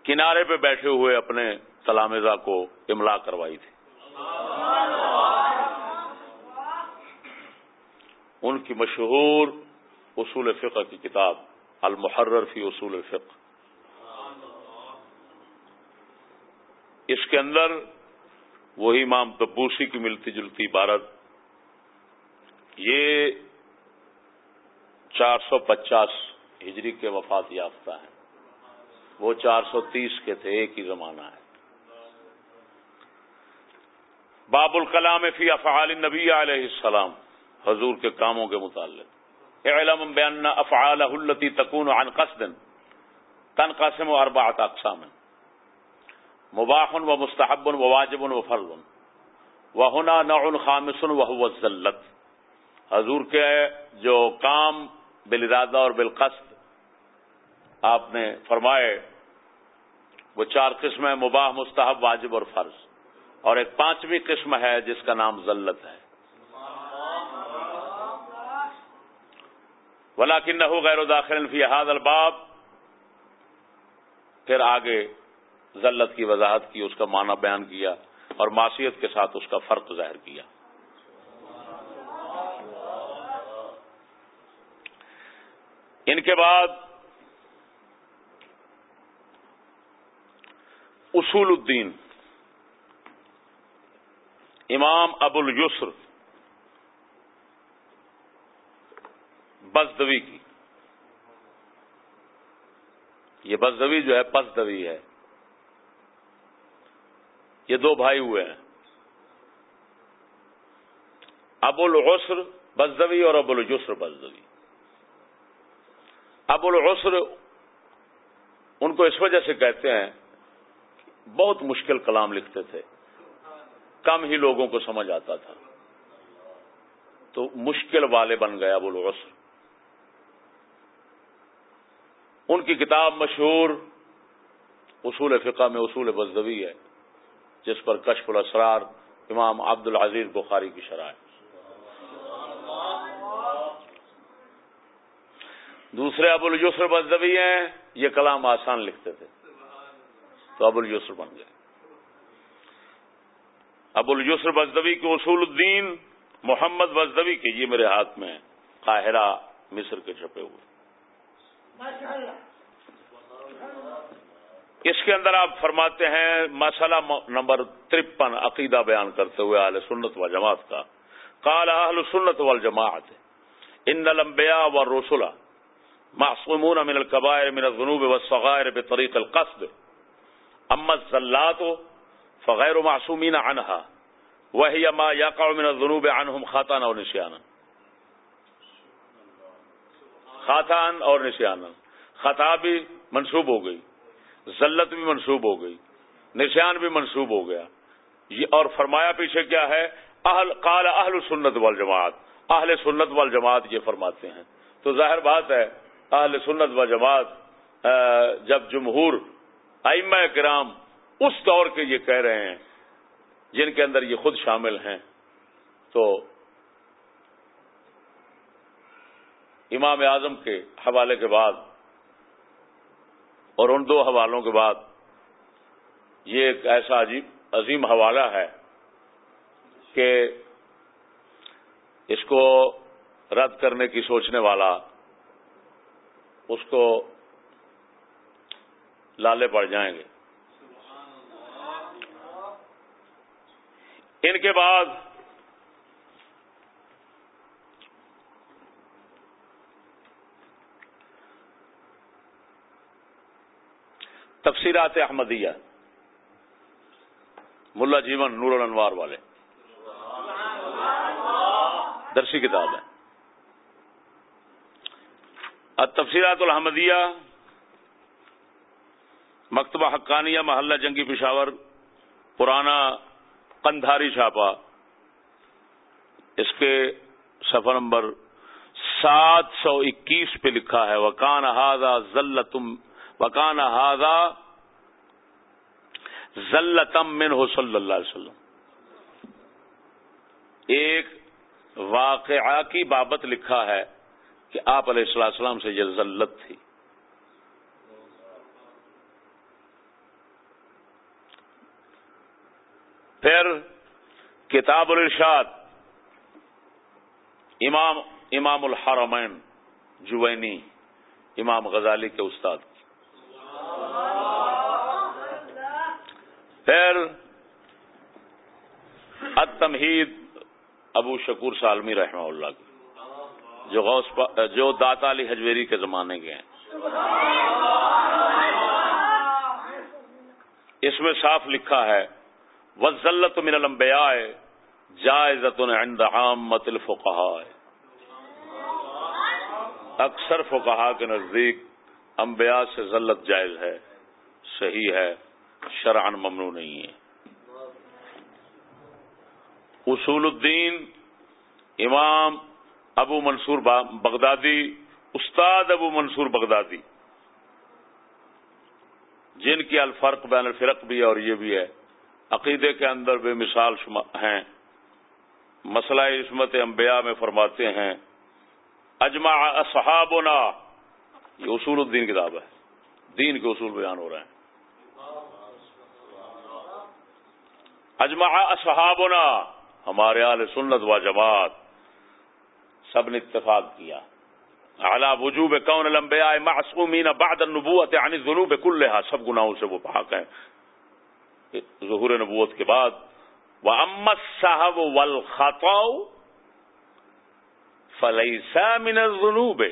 کنارے پہ بیٹھے ہوئے اپنے تلامزہ کو املا کروائی تھی۔ ان کی مشہور اصول فقہ کی کتاب، المحرر فی اصول فقہ اس کے اندر وہی امام تبوسی کی ملتی جلتی عبارت۔ یہ چار سو پچاس ہجری کے وفات یافتہ ہیں۔ وہ چار سو تیس کے تھے، ایک ہی زمانہ ہے۔ باب الکلام فی افعال نبی علیہ السلام، حضور کے کاموں کے متعلق۔ علم بین افعال التی تکون عن قصد تن قاسم و اقسام مباح و مستحب و واجب و فرض. و نوع خامس و هو الذلت حضور کے جو کام بالارادہ اور بالقصد آپ نے فرمائے، وہ چار قسم ہے مباح، مستحب، واجب اور فرض. اور ایک پانچویں قسم ہے، جس کا نام ذلت ہے. ولاکن نہ غیر و داخل فی حاد الباب۔ پھر آگے ذلت کی وضاحت کی، اس کا معنی بیان کیا اور معاشیت کے ساتھ اس کا فرق ظاہر کیا۔ ان کے بعد اصول الدین۔ امام ابو السر بزدوی کی۔ یہ بزدوی جو ہے پسدوی ہے۔ یہ دو بھائی ہوئے ہیں۔ ابو العسر بزدوی اور ابو الجسر بزدوی ابو العسر ان کو اس وجہ سے کہتے ہیں بہت مشکل کلام لکھتے تھے۔ کم ہی لوگوں کو سمجھ آتا تھا۔ تو مشکل والے بن گئے ابو العسر۔ ان کی کتاب مشہور اصول فقہ میں اصول بزدوی ہے، جس پر کشف الاسرار امام عبد العزیز بخاری کی شرح دوسرے ابو الجسر بزدوی ہیں، یہ کلام آسان لکھتے تھے۔ تو ابو الجسر بن گئے۔ ابو الجسر بزدوی کے اصول الدین، محمد بزدوی کے، یہ میرے ہاتھ میں قاہرہ مصر کے چھپے ہوئے۔ اس کے اندر آپ فرماتے ہیں مسئلہ نمبر ترپن عقیدہ بیان کرتے ہوئے اہل سنت و جماعت کا۔ قال اہل سنت والجماعت، ان الانبیاء والرسل معصومون من الكبائر من الذنوب والصغائر بطريق القصد، اما الزلات فغير معصومين عنها وهي ما يقع من الذنوب عنهم خطا او نسيانا خطا اور نسیانا خطا بھی منسوب ہو گئی، ذلت بھی منسوب ہو گئی، نشان بھی منسوب ہو گیا۔ یہ اور فرمایا پیچھے کیا ہے؟ اہل، قال اہل سنت والجماعت۔ اہل سنت والجماعت یہ فرماتے ہیں۔ تو ظاہر بات ہے، اہل سنت و جماعت جب جمہور ائمہ کرام اس دور کے یہ کہہ رہے ہیں، جن کے اندر یہ خود شامل ہیں، تو امام اعظم کے حوالے کے بعد اور ان دو حوالوں کے بعد یہ ایک ایسا عجیب عظیم حوالہ ہے کہ اس کو رد کرنے کی سوچنے والا اس کو لالے پڑ جائیں گے۔ ان کے بعد تفسیرات احمدیہ۔ ملا جیون نور الانوار والے۔ درسی کتاب ہے۔ تفصیلات الحمدیہ مکتبہ حقانیہ، محلہ جنگی پشاور، پرانا کندھاری چھاپا۔ اس کے سفر نمبر سات سو اکیس پہ لکھا ہے، وکان ہاضا ذلتم وکان ہاضا ذلتم من ہو صلی اللہ علیہ وسلم۔ ایک واقعہ کی بابت لکھا ہے کہ آپ علیہ السلام السلام سے یہ ذلت تھی۔ پھر کتاب الرشاد امام امام الحرمین، جوینی، امام غزالی کے استاد۔ پھر التمہید ابو شکور سالمی رحمہ اللہ کی جو غوث جو داتا علی حجویری کے زمانے کے ہیں۔ اس میں صاف لکھا ہے وزلت من الانبیاء جائزت عند عامت الفقہاء اکثر فقہا کے نزدیک انبیاء سے ذلت جائز ہے، صحیح ہے شرعن ممنوع نہیں ہے۔ اصول الدین، امام ابو منصور بغدادی، استاد ابو منصور بغدادی، جن کی الفرق بین الفرق بھی ہے اور یہ بھی ہے۔ عقیدے کے اندر بے مثال ہیں۔ مسئلہ عصمت انبیاء میں فرماتے ہیں اجماع اصحابنا یہ اصول الدین کتاب ہے۔ دین کے اصول بیان ہو رہے ہیں۔ اجماع اصحابنا، ہمارے آل سنت و جماعت سب نے اتفاق کیا۔ اعلی وجوب کون الانبیاء معصومین بعد النبوت عن الذنوب كلها سب گناہوں سے وہ پاک ہیں۔ ظہور نبوت کے بعد واما السهو والخطا فليس من الذنوب۔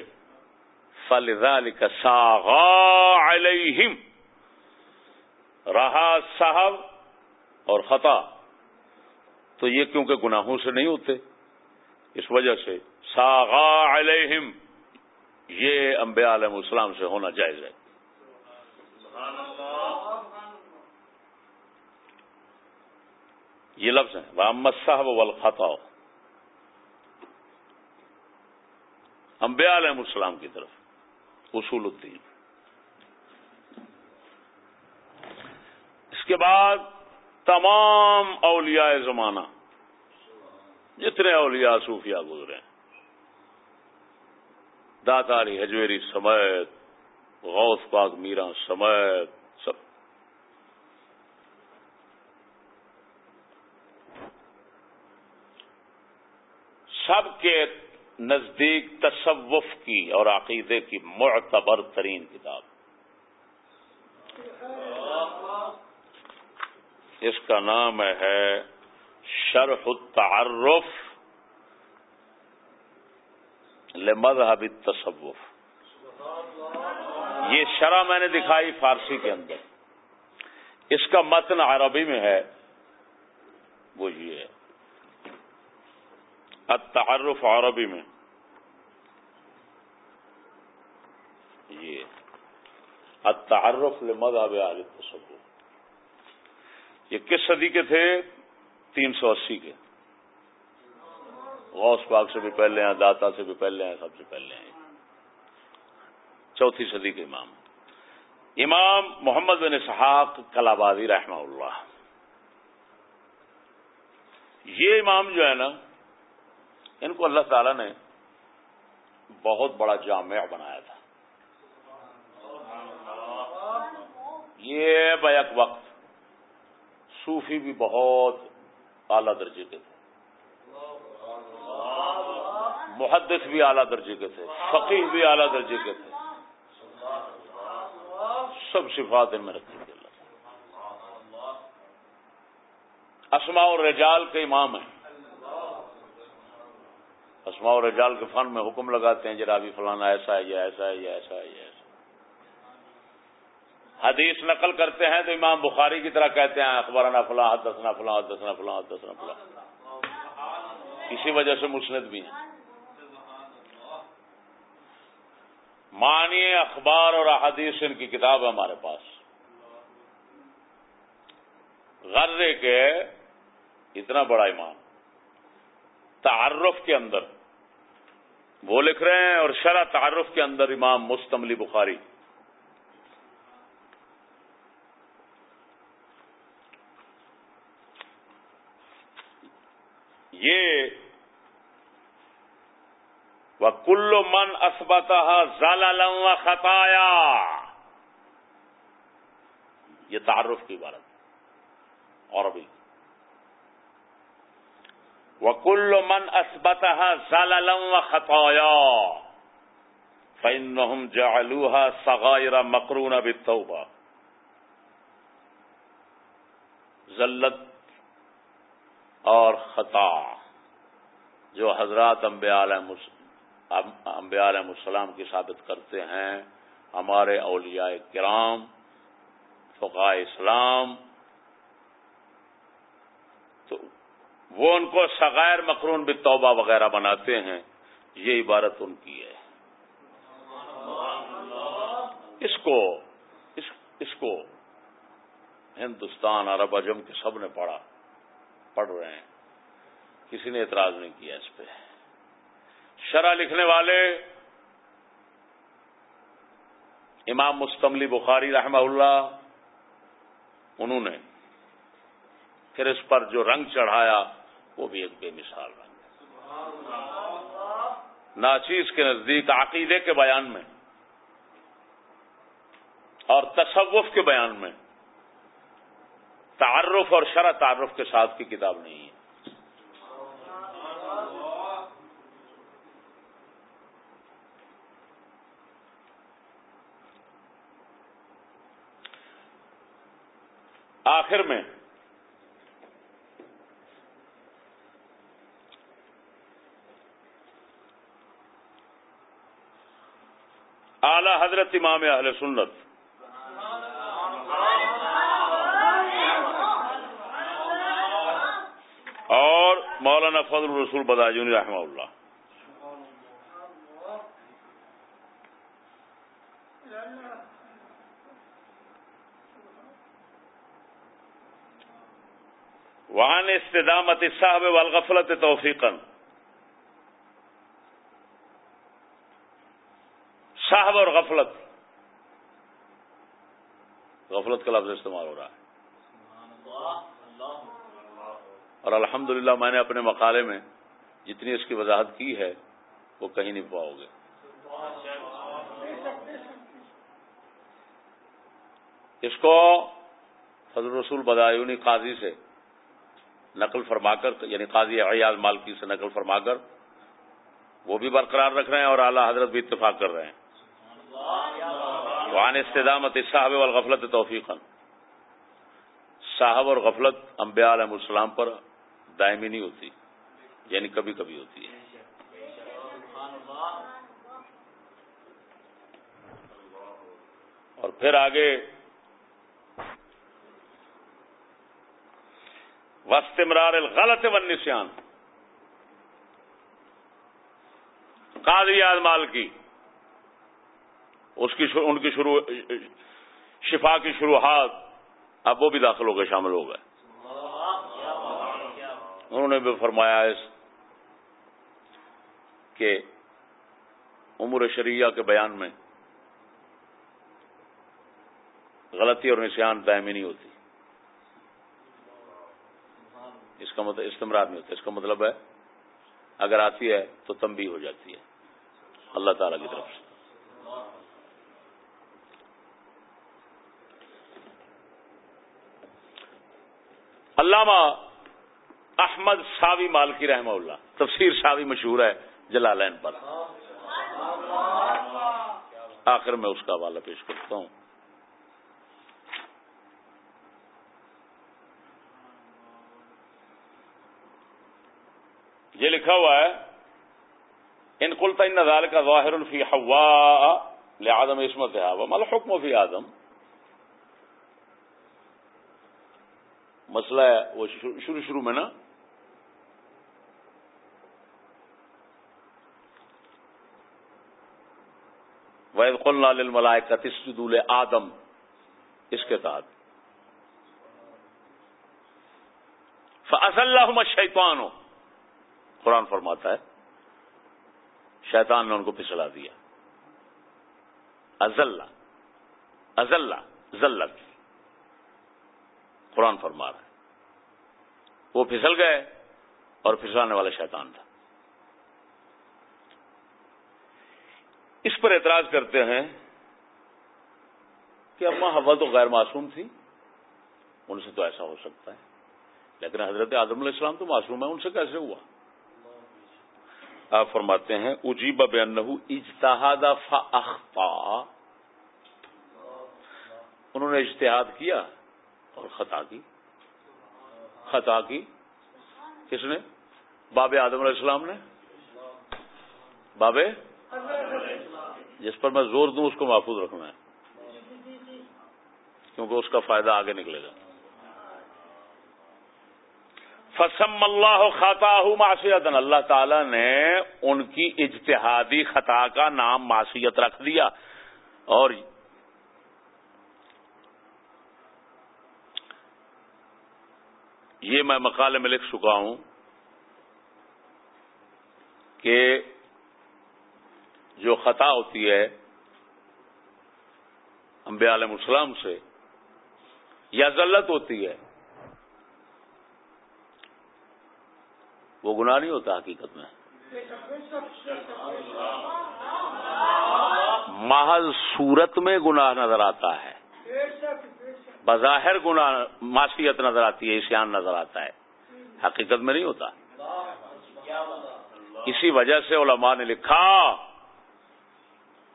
فلذلك ساغا عليهم. رہا صاحب اور خطا. تو یہ کیونکہ گناہوں سے نہیں ہوتے؟ اس وجہ سے ساغا علیہم یہ انبیاء علیہ السلام سے ہونا جائز ہے. یہ لفظ ہے محمد صاحب والخطا انبیاء علیہ السلام کی طرف. اصول الدین۔ اس کے بعد تمام اولیاء زمانہ، جتنے اولیاء صوفیاء گزرے ہیں داتاری حجویری سمیت، غوث پاک، میرا سمیت، سب۔ سب کے نزدیک تصوف کی اور عقیدے کی معتبر ترین کتاب۔ اس کا نام ہے شرح التعرف لمذہب التصوف۔ یہ شرح میں نے دکھائی فارسی کے اندر۔ اس کا متن عربی میں ہے۔ وہ یہ ہے۔ التعرف عربی میں۔ یہ۔ التعرف لمذہب اہل التصوف۔ یہ کس صدی کے تھے؟ تین سو اسی کے۔ غوث پاک سے بھی پہلے ہیں، داتا سے بھی پہلے ہیں، سب سے پہلے ہیں۔ چوتھی صدی کے امام۔ امام محمد بن اسحاق کلابادی رحمہ اللہ۔ یہ امام جو ہے نا ان کو اللہ تعالی نے بہت بڑا جامع بنایا تھا۔ یہ بیک وقت صوفی بھی بہت اعلی درجے کے تھے۔ محدث بھی اعلیٰ درجے کے تھے۔ فقیر بھی اعلیٰ درجے کے تھے۔ سب صفات ان میں رکھی تھی اللہ اسماء اور رجال کے امام ہیں۔ اسماء اور رجال کے فن میں حکم لگاتے ہیں جرابی فلانا ایسا ہے یا ایسا ہے یا ایسا ہے یا ایسا حدیث نقل کرتے ہیں تو امام بخاری کی طرح کہتے ہیں اخبارانہ فلاں دسنا فلاں دسنا فلاں دسنا فلاں۔ اسی وجہ سے مسند بھی ہیں۔ معنی اخبار اور احادیث ان کی کتاب ہے ہمارے پاس۔ غرے کے اتنا بڑا امام تعارف کے اندر۔ وہ لکھ رہے ہیں اور شرح تعارف کے اندر امام مستملی بخاری۔ یہ وہ کلو من اسبتا ضالع خطایا۔ یہ تعارف کی عبارت اور ابھی وہ کلو من اسبتا ضالع خطایا فن جالوہا سغائر مکرون ابھی ذلت اور خطا جو حضرات انبیاء علیہ علیہ السلام کی ثابت کرتے ہیں ہمارے اولیاء کرام فقاء اسلام تو وہ ان کو سغیر مقرون بھی توبہ وغیرہ بناتے ہیں یہ عبارت ان کی ہے۔ اس کو اس, اس کو ہندوستان عرب اجم کے سب نے پڑھا پڑھ رہے ہیں۔ کسی نے اعتراض نہیں کیا اس پہ۔ شرح لکھنے والے امام مستملی بخاری رحمہ اللہ انہوں نے پھر اس پر جو رنگ چڑھایا وہ بھی ایک بے مثال رنگ ناچیز کے نزدیک عقیدے کے بیان میں اور تصوف کے بیان میں تعارف اور شرح تعارف کے ساتھ کی کتاب نہیں ہے۔ آخر میں اعلی حضرت امام اہل سنت۔ اور مولانا فضل رسول بداجونی رحمہ اللہ۔ وہاں استدامت صاحب والغفلت توفیقن صاحب اور غفلت غفلت کا لفظ استعمال ہو رہا ہے۔ اور الحمدللہ میں نے اپنے مقالے میں جتنی اس کی وضاحت کی ہے، وہ کہیں نہیں پاؤ گے۔ اس کو فضل رسول بدایونی قاضی سے نقل فرما کر یعنی قاضی ایاز مالکی سے نقل فرما کر، وہ بھی برقرار رکھ رہے ہیں اور اعلیٰ حضرت بھی اتفاق کر رہے ہیں۔ وہاں استدامت صاحب والغفلت توفیقن صاحب اور غفلت انبیاء علیہ السلام پر دائمی نہیں ہوتی یعنی کبھی کبھی ہوتی ہے۔ اور پھر آگے وسط امرار الغلط ون نشان قاضی مال کی اس کی ان کی شروع شفا کی شروعات اب وہ بھی داخل ہو گئے، شامل ہو گئے۔ انہوں نے بھی فرمایا اس کہ عمر شریعہ کے بیان میں غلطی اور نشان دائمی نہیں ہوتی۔ اس کا مطلب استمرار نہیں ہوتا۔ اس کا مطلب ہے، اگر آتی ہے تو تمبی ہو جاتی ہے۔ اللہ تعالی کی طرف سے۔ علامہ احمد ساوی مالکی رحمہ اللہ، تفسیر ساوی مشہور ہے جلالین پر۔ آخر میں اس کا حوالہ پیش کرتا ہوں۔ یہ لکھا ہوا ہے، ان کلتا ان نظال کا ظاہر الفی ہوا لآدم عصمت ہے مل حکم فی آدم؟ مسئلہ ہے، وہ شروع شروع میں نا۔ وید قلنا للملائکہ تسجدوا آدم اس کے تحت فص شیطان ہو قرآن فرماتا ہے۔ شیطان نے ان کو پھسلا دیا۔ ازلہ ازلہ ذلت قرآن فرما رہا ہے۔ وہ پھسل گئے اور پھسلانے والا شیطان تھا۔ اس پر اعتراض کرتے ہیں کہ اما ہوا تو غیر معصوم تھی، ان سے تو ایسا ہو سکتا ہے۔ لیکن حضرت آدم علیہ السلام تو معصوم ہے ان سے کیسے ہوا؟ آپ فرماتے ہیں، اجیب بین اجتہاد فاخطا۔ انہوں نے اجتہاد کیا اور خطا کی۔ خطا کی؟ کس نے؟ باب آدم علیہ السلام نے؟ بابے؟ جس پر میں زور دوں اس کو محفوظ رکھنا ہے کیونکہ اس کا فائدہ آگے نکلے گا۔ فسم اللہ خطا معصیت اللہ تعالی نے ان کی اجتہادی خطا کا نام معصیت رکھ دیا اور یہ میں مقالے میں لکھ چکا ہوں کہ جو خطا ہوتی ہے انبیاء علیہ السلام سے یا ذلت ہوتی ہے، وہ گناہ نہیں ہوتا حقیقت میں۔ محض صورت میں گناہ نظر آتا ہے۔ بظاہر گناہ معصیت نظر آتی ہے اسیان نظر آتا ہے۔ حقیقت میں نہیں ہوتا۔ اسی وجہ سے علماء نے لکھا،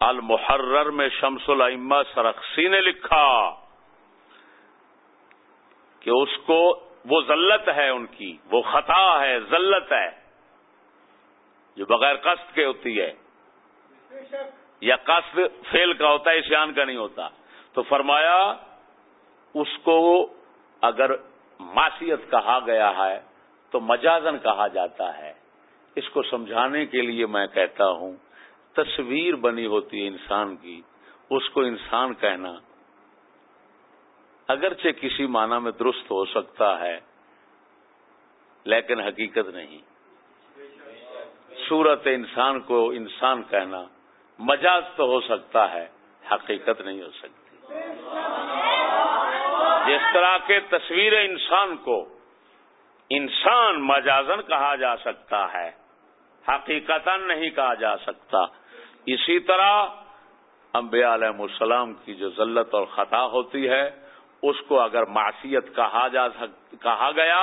المحرر میں شمس العما سرخسی نے لکھا کہ اس کو وہ ذلت ہے ان کی، وہ خطا ہے، ذلت ہے۔ جو بغیر قصد کے ہوتی ہے۔ یا قصد فیل کا ہوتا ہے اسیان کا نہیں ہوتا۔ تو فرمایا اس کو اگر معصیت کہا گیا ہے تو مجازن کہا جاتا ہے۔ اس کو سمجھانے کے لیے میں کہتا ہوں، تصویر بنی ہوتی ہے انسان کی، اس کو انسان کہنا۔ اگرچہ کسی معنی میں درست ہو سکتا ہے، لیکن حقیقت نہیں۔ صورت انسان کو انسان کہنا مجاز تو ہو سکتا ہے، حقیقت نہیں ہو سکتی۔ جس طرح کے تصویر انسان کو انسان مجازن کہا جا سکتا ہے حقیقت نہیں کہا جا سکتا۔ اسی طرح انبیاء علیہ السلام کی جو ذلت اور خطا ہوتی ہے، اس کو اگر معصیت کہا جا کہا گیا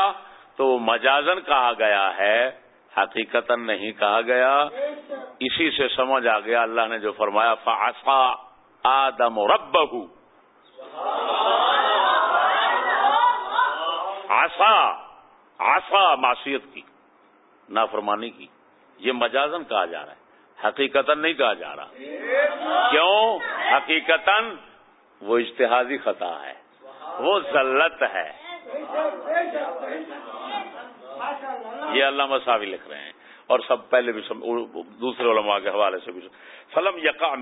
تو وہ مجازن کہا گیا ہے حقیقت نہیں کہا گیا۔ اسی سے سمجھ آ گیا، اللہ نے جو فرمایا فاسا آدم رب آسا آسا معصیت کی، نافرمانی کی، یہ مجازن کہا جا رہا ہے حقیقت نہیں کہا جا رہا۔ کیوں؟ حقیقت وہ اشتہادی خطا ہے، وہ ذلت ہے۔ یہ علامہ صاحب لکھ رہے ہیں۔ اور سب پہلے بھی دوسرے علماء کے حوالے سے بھی فلم یقا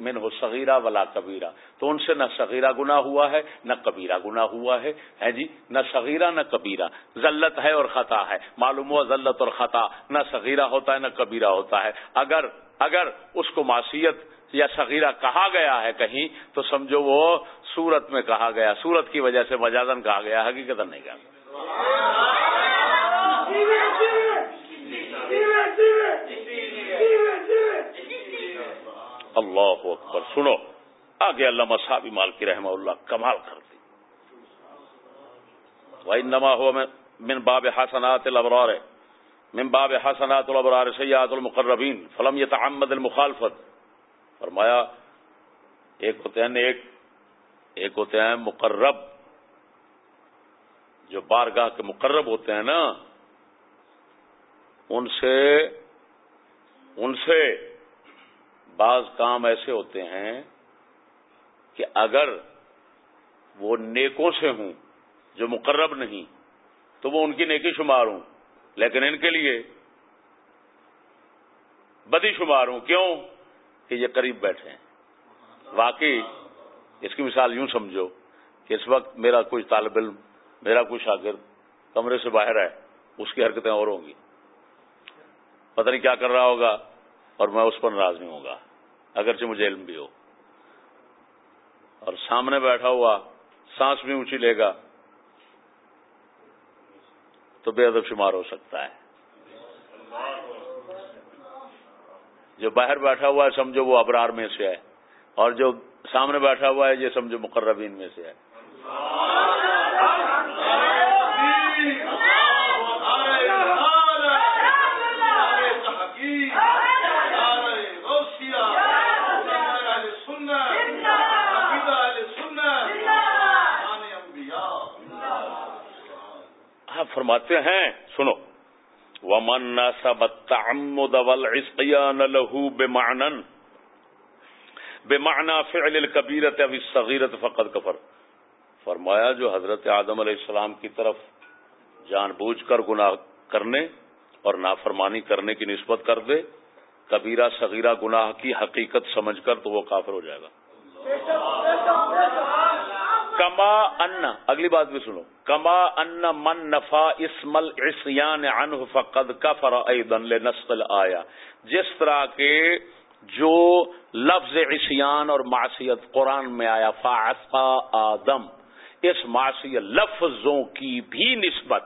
من ہو صغیرہ ولا کبیرہ۔ تو ان سے نہ صغیرہ گنا ہوا ہے، نہ کبیرہ گنا ہوا ہے۔ جی؟ نہ صغیرہ، نہ کبیرہ۔ ذلت ہے اور خطا ہے۔ معلوم ہوا ذلت اور خطا، نہ صغیرہ ہوتا ہے، نہ کبیرہ ہوتا ہے۔ اگر اگر اس کو معصیت یا صغیرہ کہا گیا ہے کہیں، تو سمجھو وہ سورت میں کہا گیا۔ سورت کی وجہ سے مجازن کہا گیا حقیقت نہیں کہا جی، اللہ اکبر، سنو۔ آگے اللہ مسابی مال کی رحمہ اللہ کمال کر دی۔ بھائی نما ہو من باب حسنات الابرار من باب حسنات الابرار سیاد المقربین فلم یتعمد المخالفت فرمایا، ایک ہوتے ہیں ایک ایک ہوتے ہیں مقرب۔ جو بارگاہ کے مقرب ہوتے ہیں نا، ان سے ان سے بعض کام ایسے ہوتے ہیں کہ اگر وہ نیکوں سے ہوں جو مقرب نہیں، تو وہ ان کی نیکی شمار ہوں۔ لیکن ان کے لیے بدی شمار ہوں۔ کیوں؟ کہ یہ قریب بیٹھے ہیں۔ واقعی اس کی مثال یوں سمجھو کہ اس وقت میرا کوئی طالب علم، میرا کوئی شاگرد کمرے سے باہر ہے اس کی حرکتیں اور ہوں گی۔ پتہ نہیں کیا کر رہا ہوگا۔ اور میں اس پر ناراض نہیں ہوں گا اگرچہ مجھے علم بھی ہو۔ اور سامنے بیٹھا ہوا سانس بھی اونچی لے گا تو بے ادب شمار ہو سکتا ہے۔ جو باہر بیٹھا ہوا ہے، سمجھو وہ ابرار میں سے ہے، اور جو سامنے بیٹھا ہوا ہے، یہ سمجھو مقربین میں سے ہے۔ فرماتے ہیں، سنو۔ ومن سب التعمد والعصيان له بمعنى بمعنى فعل الكبيرة او الصغيرة فقد كفر۔ فرمایا جو حضرت آدم علیہ السلام کی طرف جان بوجھ کر گناہ کرنے اور نافرمانی کرنے کی نسبت کر دے، کبیرہ، صغیرہ گناہ کی حقیقت سمجھ کر تو وہ کافر ہو جائے گا۔ کما ان، اگلی بات بھی سنو. کما ان من نفا اسمل عصیان عنہ فقد کفر ایضا لنسل آیا جس طرح کے جو لفظ عصیان اور معصیت قرآن میں آیا، فعصا آدم. اس معصیت لفظوں کی بھی نسبت،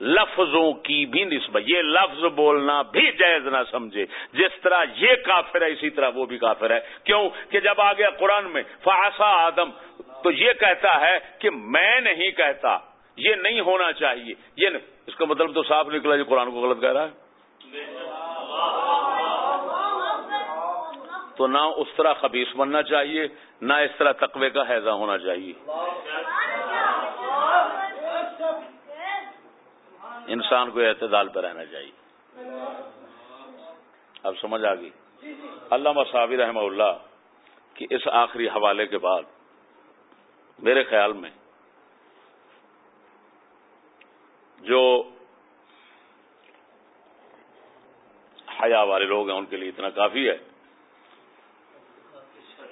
لفظوں کی بھی نسبت، یہ لفظ بولنا بھی جائز نہ سمجھے. جس طرح یہ کافر ہے، اسی طرح وہ بھی کافر ہے. کیوں؟ کہ جب آ گیا قرآن میں فاسا آدم تو یہ کہتا ہے کہ میں نہیں کہتا، یہ نہیں ہونا چاہیے۔ یہ نہیں۔ اس کا مطلب تو صاف نکلا یہ قرآن کو غلط کہہ رہا ہے۔ تو نہ اس طرح خبیص بننا چاہیے، نہ اس طرح تقوی کا حیضہ ہونا چاہیے۔ انسان کو اعتدال پہ رہنا چاہیے۔ اب سمجھ آ گئی۔ علامہ صابر رحمہ اللہ کہ اس آخری حوالے کے بعد میرے خیال میں جو حیا والے لوگ ہیں، ان کے لیے اتنا کافی ہے۔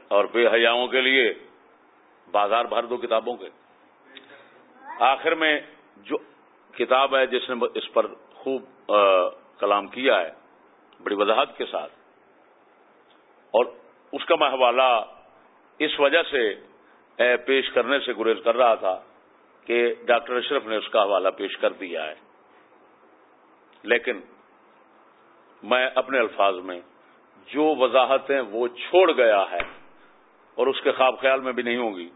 اور بے حیاؤں کے لیے بازار بھر دو کتابوں کے۔ آخر میں جو کتاب ہے، جس نے اس پر خوب کلام کیا ہے، بڑی وضاحت کے ساتھ، اور اس کا میں حوالہ اس وجہ سے پیش کرنے سے گریز کر رہا تھا کہ ڈاکٹر اشرف نے اس کا حوالہ پیش کر دیا ہے۔ لیکن میں اپنے الفاظ میں جو وضاحتیں وہ چھوڑ گیا ہے اور اس کے خواب خیال میں بھی نہیں ہوں گی،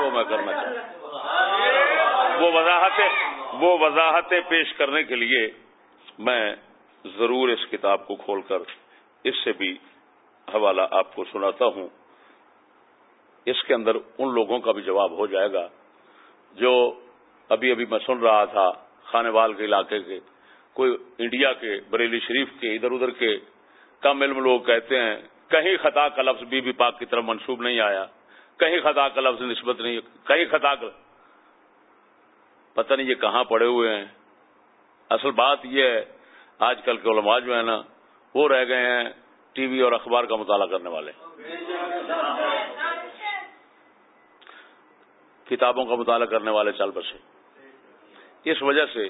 وہ میں کرنا چاہتا وہ وضاحتیں وہ وضاحتیں پیش کرنے کے لیے میں ضرور اس کتاب کو کھول کر اس سے بھی حوالہ آپ کو سناتا ہوں۔ اس کے اندر ان لوگوں کا بھی جواب ہو جائے گا جو ابھی ابھی میں سن رہا تھا خانے وال کے علاقے کے، کوئی انڈیا کے، بریلی شریف کے، ادھر ادھر کے، کم علم لوگ کہتے ہیں، کہیں خطا کا لفظ بی بی پاک کی طرف منسوب نہیں آیا، کہیں خطا کا لفظ نسبت نہیں، کہیں خطا کا پتہ نہیں یہ کہاں پڑے ہوئے ہیں۔ اصل بات یہ ہے، آج کل کے علماء جو ہے نا، وہ رہ گئے ہیں ٹی وی اور اخبار کا مطالعہ کرنے والے۔ کتابوں کا مطالعہ کرنے والے چال بسے۔ اس وجہ سے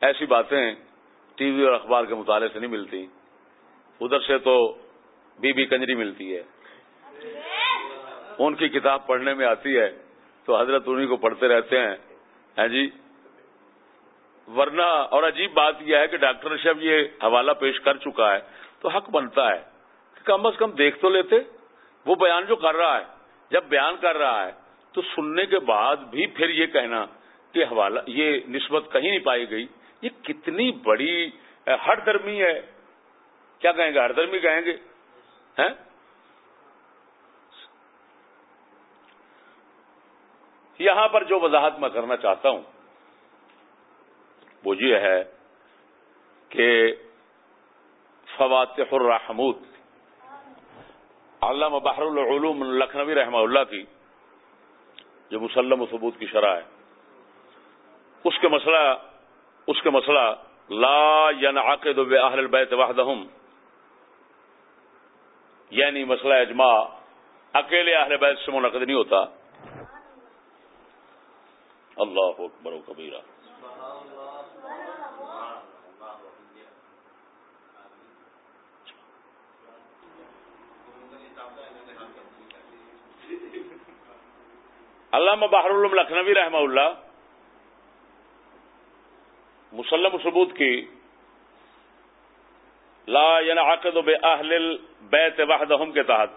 ایسی باتیں ٹی وی اور اخبار کے مطالعے سے نہیں ملتی۔ ادھر سے تو بی بی کنجری ملتی ہے۔ ان کی کتاب پڑھنے میں آتی ہے تو حضرت انہیں کو پڑھتے رہتے ہیں۔ ہیں جی؟ ورنہ اور عجیب بات یہ ہے کہ ڈاکٹر شب یہ حوالہ پیش کر چکا ہے تو حق بنتا ہے کہ کم از کم دیکھ تو لیتے۔ وہ بیان جو کر رہا ہے، جب بیان کر رہا ہے تو سننے کے بعد بھی پھر یہ کہنا کہ حوالہ، یہ نسبت کہیں نہیں پائی گئی۔ یہ کتنی بڑی ہر درمی ہے۔ کیا کہیں گے؟ ہر درمی کہیں گے؟ یہاں پر جو وضاحت میں کرنا چاہتا ہوں، وہ یہ ہے کہ فواتح الرحمود علامہ بحر العلوم لکھنوی رحمہ اللہ کی جو مسلم و ثبوت کی شرح ہے۔ اس کے مسئلہ، اس کے مسئلہ، لا ينعقد باهل البيت وحدهم یعنی مسئلہ اجماع، اکیلے اہل بیت سے منعقد نہیں ہوتا۔ اللہ اکبر و کبیرہ۔ علامہ بحر العلوم لکھنوی رحمہ اللہ مسلم ثبوت کی، لا ينعقد باهل البيت وحدهم کے تحت۔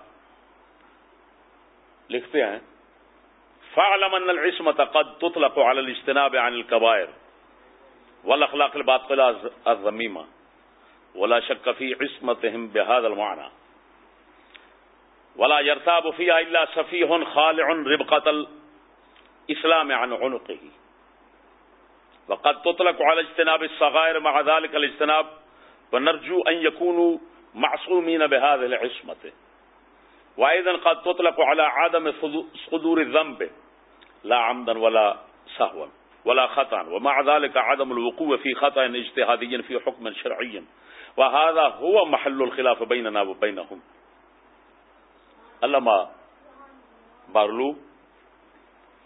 لکھتے ہیں، فاعلم ان العصمه قد تطلق على الاجتناب عن الكبائر والاخلاق الباطله الذميمه ولا شك في عصمتهم بهذا المعنى ولا يرتاب فيها الا سفيه خالع ربقه الإسلام عن عنقه. وقد تطلق على اجتناب الصغائر مع ذلك الاجتناب ونرجو أن يكونوا معصومين بهذه العصمة. وأيضا قد تطلق على عدم صدور الذنب لا عمدا ولا سهوا ولا خطا. ومع ذلك عدم الوقوع في خطأ اجتهادي في حكم شرعي. وهذا هو محل الخلاف بيننا وبينهم. علامہ بارلو؟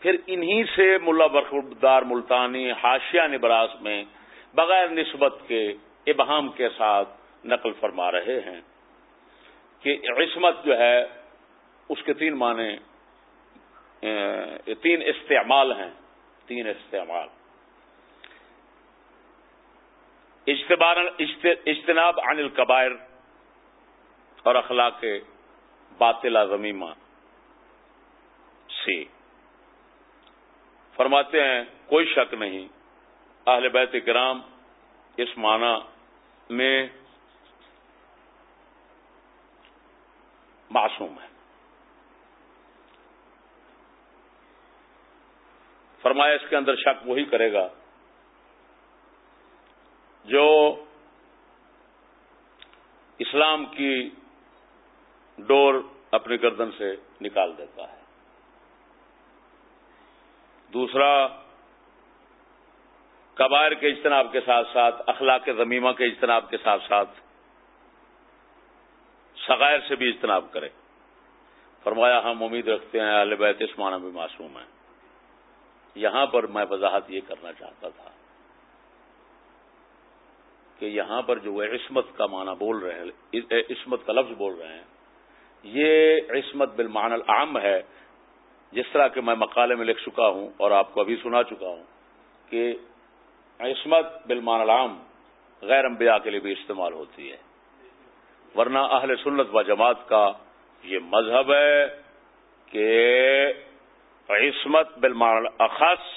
پھر انہی سے ملا برخدار ملتانی حاشیہ نبراس میں بغیر نسبت کے ابہام کے ساتھ نقل فرما رہے ہیں کہ عصمت جو ہے، اس کے تین معنی تین استعمال ہیں۔ تین استعمال۔ اجتناب عن القبائر اور اخلاق باطلا زمیمہ سے فرماتے ہیں، کوئی شک نہیں۔ اہل بیت کرام اس معنی میں معصوم ہے فرمایا، اس کے اندر شک وہی کرے گا جو اسلام کی ڈور اپنی گردن سے نکال دیتا ہے۔ دوسرا قبائر کے اجتناب کے ساتھ ساتھ، اخلاق ضمیمہ کے اجتناب کے ساتھ ساتھ سغائر سے بھی اجتناب کرے۔ فرمایا، ہم امید رکھتے ہیں، اہل بیت اس معنی بھی معصوم ہے یہاں پر میں وضاحت یہ کرنا چاہتا تھا کہ یہاں پر جو ہے عصمت کا معنی بول رہے ہیں عصمت کا لفظ بول رہے ہیں، یہ عصمت بالمعنی العام ہے جس طرح کہ میں مقالے میں لکھ چکا ہوں اور آپ کو ابھی سنا چکا ہوں کہ عصمت بالمان العام غیر انبیاء کے لیے بھی استعمال ہوتی ہے۔ ورنہ اہل سنت و جماعت کا یہ مذہب ہے کہ عصمت بالمان اخص،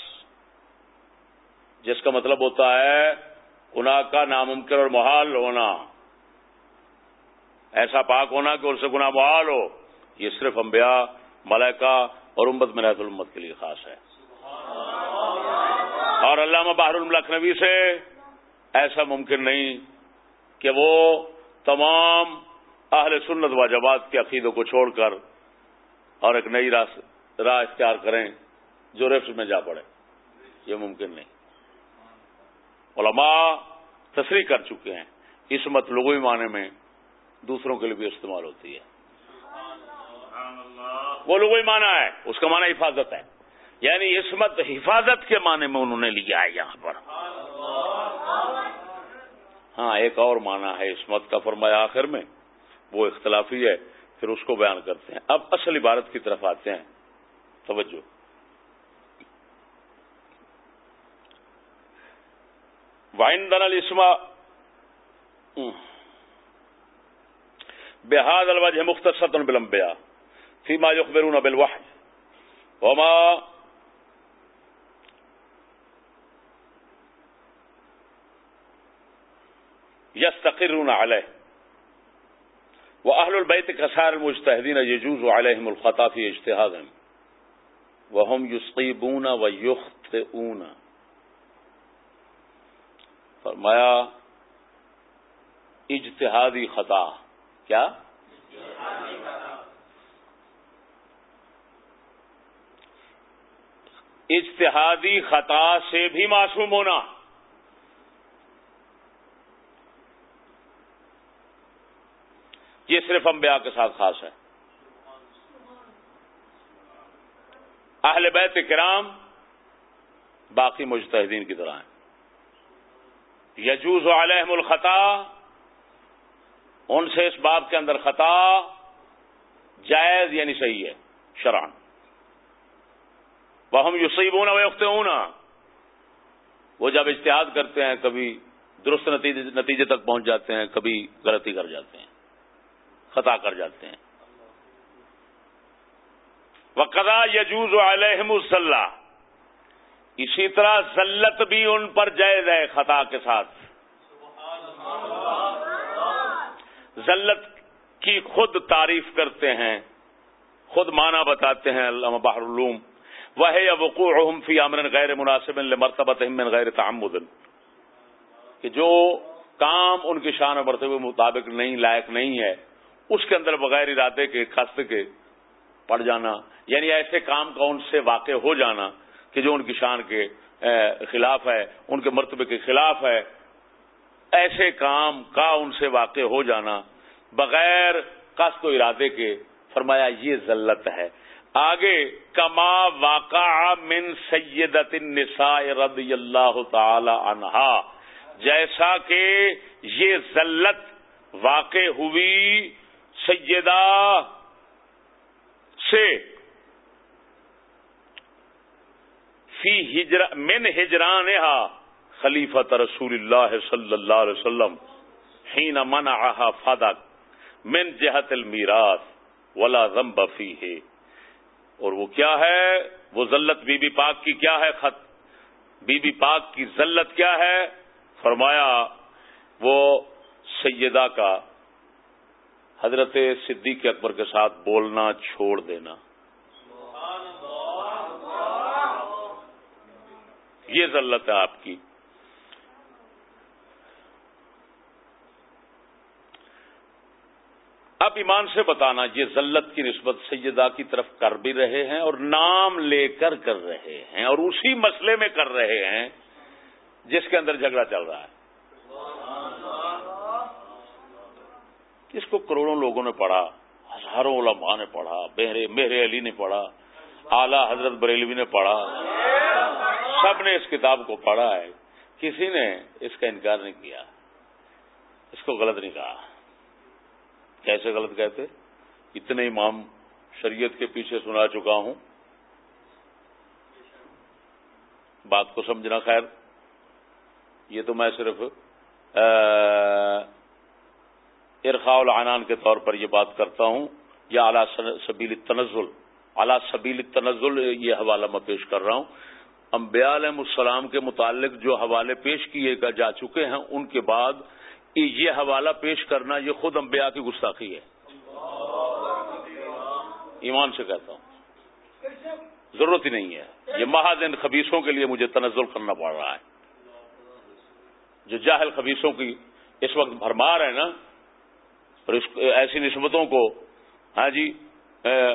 جس کا مطلب ہوتا ہے گناہ کا ناممکن اور محال ہونا۔ ایسا پاک ہونا کہ ان سے گناہ محال ہو، یہ صرف انبیاء، ملائکہ اور امت منحط الامت کے لیے خاص ہے۔ اور علامہ باہر الملکھنوی سے ایسا ممکن نہیں کہ وہ تمام اہل سنت و جماعت کے عقیدوں کو چھوڑ کر اور ایک نئی راہ اختیار کریں جو رفظ میں جا پڑے۔ یہ ممکن نہیں۔ علماء تصریح کر چکے ہیں۔ اس مت لغوی معنی میں دوسروں کے لیے بھی استعمال ہوتی ہے۔ وہ لغوی معنی ہے؟ اس کا معنی حفاظت ہے۔ یعنی عصمت، حفاظت کے معنی میں انہوں نے لیا ہے یہاں پر۔ ہاں ایک اور معنی ہے عصمت کا فرمایا آخر میں۔ وہ اختلافی ہے، پھر اس کو بیان کرتے ہیں۔ اب اصل عبارت کی طرف آتے ہیں۔ توجہ۔ وائن دن السما بحاد الوجہ مختصر بلمبیا فیما یخبرون بالوحی وما يستقرون عليه. وأهل البيت كسار المجتهدين يجوز عليهم الخطأ في اجتهادهم. وهم يصيبون ويخطئون. فرمایا اجتہادی خطأ. کیا؟ اجتہادی خطا سے بھی معصوم ہونا۔ یہ صرف انبیاء کے ساتھ خاص ہے۔ اہل بیت کرام باقی مجتہدین کی طرح ہیں۔ یجوز علیہم الخطا، ان سے اس باب کے اندر خطا جائز یعنی صحیح ہے شران وہ ہم یوسیبون ویختون وہ جب اشتہاد کرتے ہیں، کبھی درست نتیجے تک پہنچ جاتے ہیں، کبھی غلطی کر جاتے ہیں، خطا کر جاتے ہیں۔ وقدا یجوز علیہم السلح اسی طرح ذلت بھی ان پر جائز ہے خطا کے ساتھ۔ ذلت کی خود تعریف کرتے ہیں، خود معنی بتاتے ہیں، علامہ بحر العلوم۔ وہ یا وقوع فی امر غیر مناسب مرتبت من غیر تعمد۔ کہ جو کام ان کی شان مرتبے مطابق نہیں لائق نہیں ہے، اس کے اندر بغیر ارادے کے خست کے پڑ جانا یعنی ایسے کام کا ان سے واقع ہو جانا کہ جو ان کی شان کے خلاف ہے، ان کے مرتبے کے خلاف ہے، ایسے کام کا ان سے واقع ہو جانا بغیر قصد و ارادے کے، فرمایا یہ ذلت ہے۔ آگے، کما واقع من سیدت النساء رضی اللہ تعالی عنہا، جیسا کہ یہ ذلت واقع ہوئی سیدہ سے فی ہجر، من ہجران خلیفت رسول اللہ صلی اللہ علیہ وسلم، حین منعها فدق من جہت المیراث ولا ذنب فیہ۔ اور وہ کیا ہے؟ وہ ذلت بی بی پاک کی کیا ہے خط؟ بی بی پاک کی ذلت کیا ہے؟ فرمایا، وہ سیدہ کا حضرت صدیق اکبر کے ساتھ بولنا چھوڑ دینا۔ یہ ذلت ہے آپ کی۔ اب ایمان سے بتانا، یہ ذلت کی نسبت سیدہ کی طرف کر بھی رہے ہیں اور نام لے کر کر رہے ہیں اور اسی مسئلے میں کر رہے ہیں جس کے اندر جھگڑا چل رہا ہے۔ اس کو کروڑوں لوگوں نے پڑھا، ہزاروں علماء نے پڑھا بہرے میرے علی نے پڑھا، اعلی حضرت بریلوی نے پڑھا، سب نے اس کتاب کو پڑھا ہے۔ کسی نے اس کا انکار نہیں کیا، اس کو غلط نہیں کہا۔ کیسے غلط کہتے اتنے امام شریعت کے پیچھے سنا چکا ہوں۔ بات کو سمجھنا خیر۔ یہ تو میں صرف ارخاء العنان کے طور پر یہ بات کرتا ہوں، یا اعلی سبیل تنزل اعلی سبیل تنزل یہ حوالہ میں پیش کر رہا ہوں۔ انبیاء علیہ السلام کے متعلق جو حوالے پیش کیے جا چکے ہیں، ان کے بعد یہ حوالہ پیش کرنا یہ خود انبیاء کی گستاخی ہے۔ ایمان سے کہتا ہوں۔ ضرورت ہی نہیں ہے۔ یہ مہادن خبیصوں کے لیے مجھے تنزل کرنا پڑ رہا ہے۔ جو جاہل خبیصوں کی اس وقت بھرمار ہے نا، اور اس ایسی نسبتوں کو ہاں جی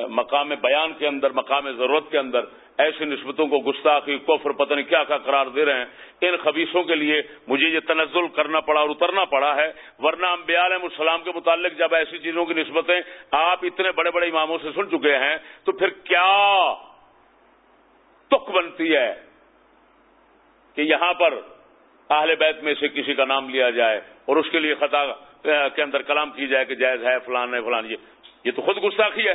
مقام بیان کے اندر، مقام ضرورت کے اندر ایسی نسبتوں کو گستاخی، کفر، پتہ نہیں کیا کیا قرار دے رہے ہیں۔ ان خبیصوں کے لیے مجھے یہ تنزل کرنا پڑا اور اترنا پڑا ہے۔ ورنہ انبیاء علیہ السلام کے متعلق جب ایسی چیزوں کی نسبتیں آپ اتنے بڑے بڑے اماموں سے سن چکے ہیں، تو پھر کیا تک بنتی ہے کہ یہاں پر اہل بیت میں سے کسی کا نام لیا جائے اور اس کے لیے خطا کے اندر کلام کی جائے کہ جائز ہے، فلان ہے، فلان یہ تو خود گستاخی ہے۔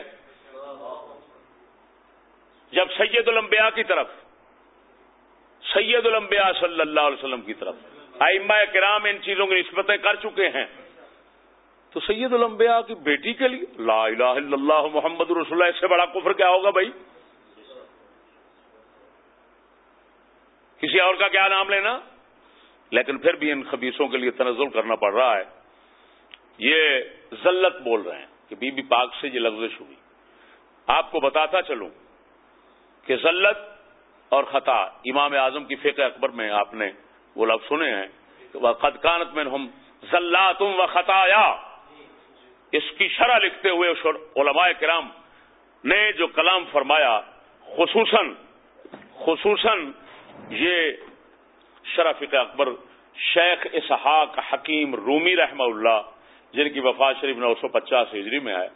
جب سید الانبیاء کی طرف، سید الانبیاء صلی اللہ علیہ وسلم کی طرف، ائمہ کرام ان چیزوں کی نسبتیں کر چکے ہیں۔ تو سید الانبیاء کی بیٹی کے لیے، لا الہ الا اللہ محمد رسول اللہ، اس سے بڑا کفر کیا ہوگا بھائی؟ کسی اور کا کیا نام لینا؟ لیکن پھر بھی ان خبیصوں کے لیے تنزل کرنا پڑ رہا ہے۔ یہ ذلت بول رہے ہیں کہ بی بی پاک سے یہ لفزش ہوئی۔ آپ کو بتاتا چلوں۔ کہ ذلت اور خطا، امام اعظم کی فقہ اکبر میں آپ نے وہ لفظ سنے ہیں خط کانت میں ہم ذلاتم و خطایا۔ اس کی شرح لکھتے ہوئے علماء کرام نے جو کلام فرمایا، خصوصاً خصوصاً یہ شرح فقہ اکبر شیخ اسحاق حکیم رومی رحمہ اللہ، جن کی وفات شریف نو سو پچاس ہجری میں ہے،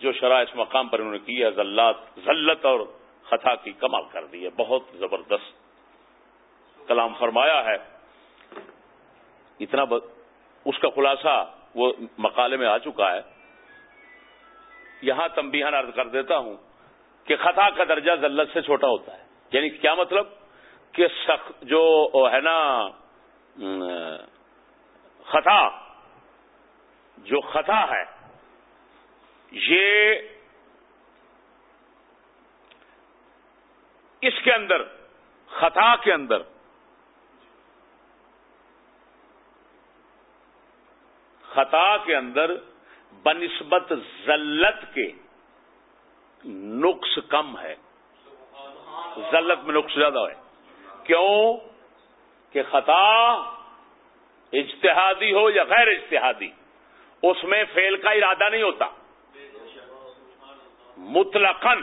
جو شرح اس مقام پر انہوں نے کی ہے ذلت ذلت اور خطا کی کمال کر دی ہے۔ بہت زبردست کلام فرمایا ہے۔ اتنا ب... اس کا خلاصہ وہ مقالے میں آ چکا ہے۔ یہاں تمبیہن عرض کر دیتا ہوں کہ خطا کا درجہ ذلت سے چھوٹا ہوتا ہے۔ یعنی کیا مطلب؟ کہ سخت جو ہے نا، خطا، جو خطا ہے، یہ اس کے اندر، خطا کے اندر۔ خطا کے اندر بنسبت ذلت کے نقص کم ہے۔ ذلت میں نقص زیادہ ہے کیوں؟ کہ خطا اجتہادی ہو یا غیر اجتہادی، اس میں فیل کا ارادہ نہیں ہوتا۔ مطلقاً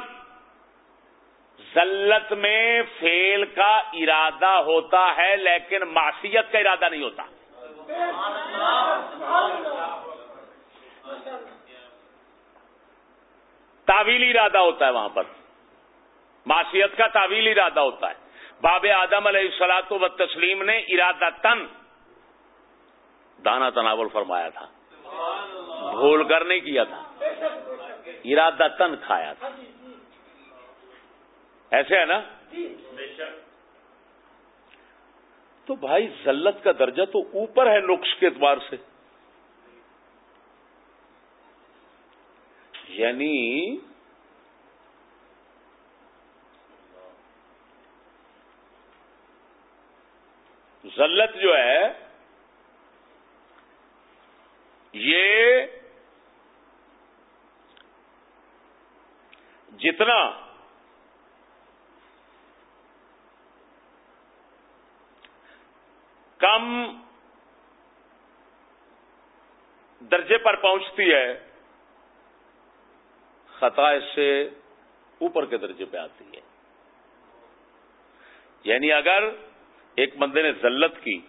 ذلت میں فیل کا ارادہ ہوتا ہے لیکن معصیت کا ارادہ نہیں ہوتا۔ تعویلی ارادہ ہوتا ہے وہاں پر۔ معصیت کا تعویلی ارادہ ہوتا ہے۔ باب آدم علیہ السلاط و تسلیم نے ارادہ تن دانا تناول فرمایا تھا۔ بھول کر نہیں کیا تھا۔ ارادہ تن کھایا تھا۔ ایسے ہے نا؟ تو بھائی ذلت کا درجہ تو اوپر ہے نقص کے اعتبار سے۔ یعنی ذلت جو ہے یہ جتنا کم درجے پر پہنچتی ہے، خطا اس سے اوپر کے درجے پہ آتی ہے۔ یعنی اگر ایک بندے نے ذلت کی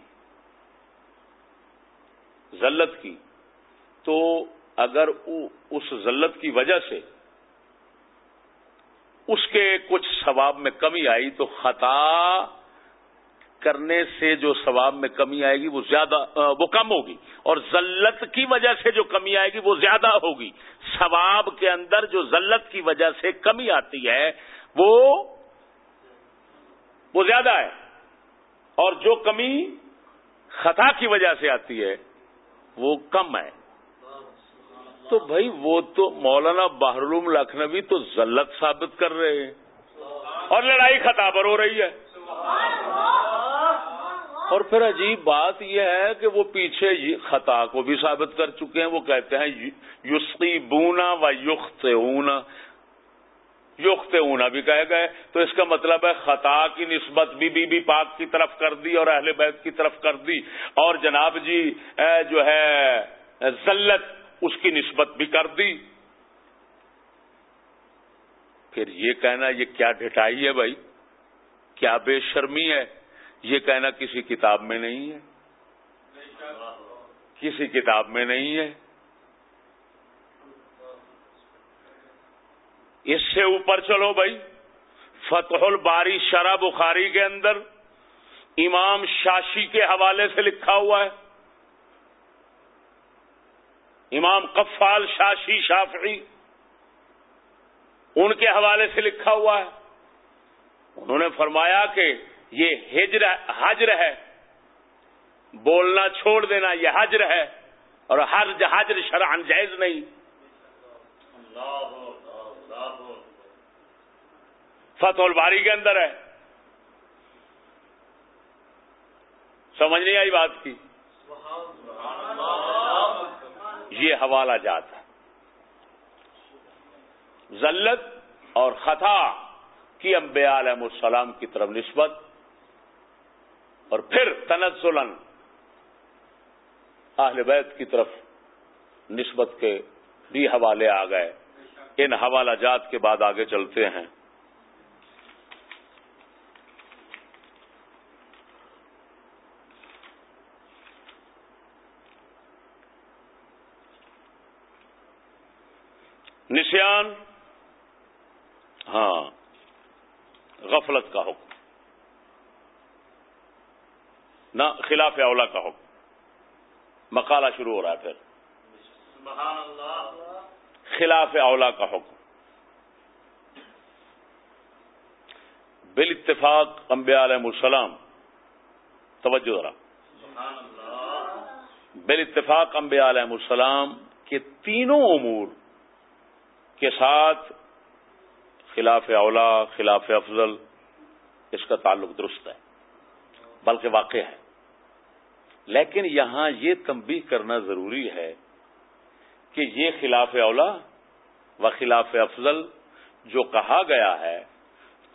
ذلت کی، تو اگر اس ذلت کی وجہ سے اس کے کچھ ثواب میں کمی آئی، تو خطا کرنے سے جو ثواب میں کمی آئے گی وہ زیادہ وہ کم ہوگی۔ اور ذلت کی وجہ سے جو کمی آئے گی وہ زیادہ ہوگی۔ ثواب کے اندر جو ذلت کی وجہ سے کمی آتی ہے، وہ وہ زیادہ ہے۔ اور جو کمی خطا کی وجہ سے آتی ہے، وہ کم ہے۔ تو بھائی، وہ تو مولانا بحرالوم لکھنوی تو ذلت ثابت کر رہے ہیں۔ اور لڑائی خطا پر ہو رہی ہے۔ اور پھر عجیب بات یہ ہے کہ وہ پیچھے خطا کو بھی ثابت کر چکے ہیں، وہ کہتے ہیں یوسقی بونا و یخت اونا یخت اونا بھی کہے گئے۔ تو اس کا مطلب ہے خطا کی نسبت بھی بی بی پاک کی طرف کر دی اور اہل بیت کی طرف کر دی۔ اور جناب جی جو ہے ذلت اس کی نسبت بھی کر دی۔ پھر یہ کہنا، یہ کیا ڈٹائی ہے بھائی؟ کیا بے شرمی ہے؟ یہ کہنا کسی کتاب میں نہیں ہے۔ کسی کتاب میں نہیں ہے۔ اس سے اوپر چلو بھائی۔ فتح الباری شرح بخاری کے اندر امام شاشی کے حوالے سے لکھا ہوا ہے۔ امام قفال شاشی شافعی ان کے حوالے سے لکھا ہوا ہے۔ انہوں نے فرمایا کہ یہ ہجر حجر ہے۔ بولنا چھوڑ دینا، یہ حجر ہے۔ اور ہر حجر شرعن جائز نہیں۔ فتح الباری کے اندر ہے۔ سمجھ نہیں آئی بات کی؟ یہ حوالہ جات ہے۔ ذلت اور خطا کی انبیاء علیہ السلام کی طرف نسبت اور پھر تنزلن اہل بیت کی طرف نسبت کے بھی حوالے آ گئے۔ ان حوالہ جات کے بعد آگے چلتے ہیں۔ نشان ہاں غفلت کا حکم۔ نہ خلاف اولا کا حکم۔ مقالہ شروع ہو رہا ہے پھر۔ خلاف اولا کا حکم۔ بال اتفاق انبیاء علیہ السلام۔ توجہ ذرا۔ بال اتفاق انبیاء علیہ السلام کے تینوں امور کے ساتھ خلاف اولا، خلاف افضل، اس کا تعلق درست ہے۔ بلکہ واقع ہے۔ لیکن یہاں یہ تنبیہ کرنا ضروری ہے کہ یہ خلاف اولا و خلاف افضل جو کہا گیا ہے،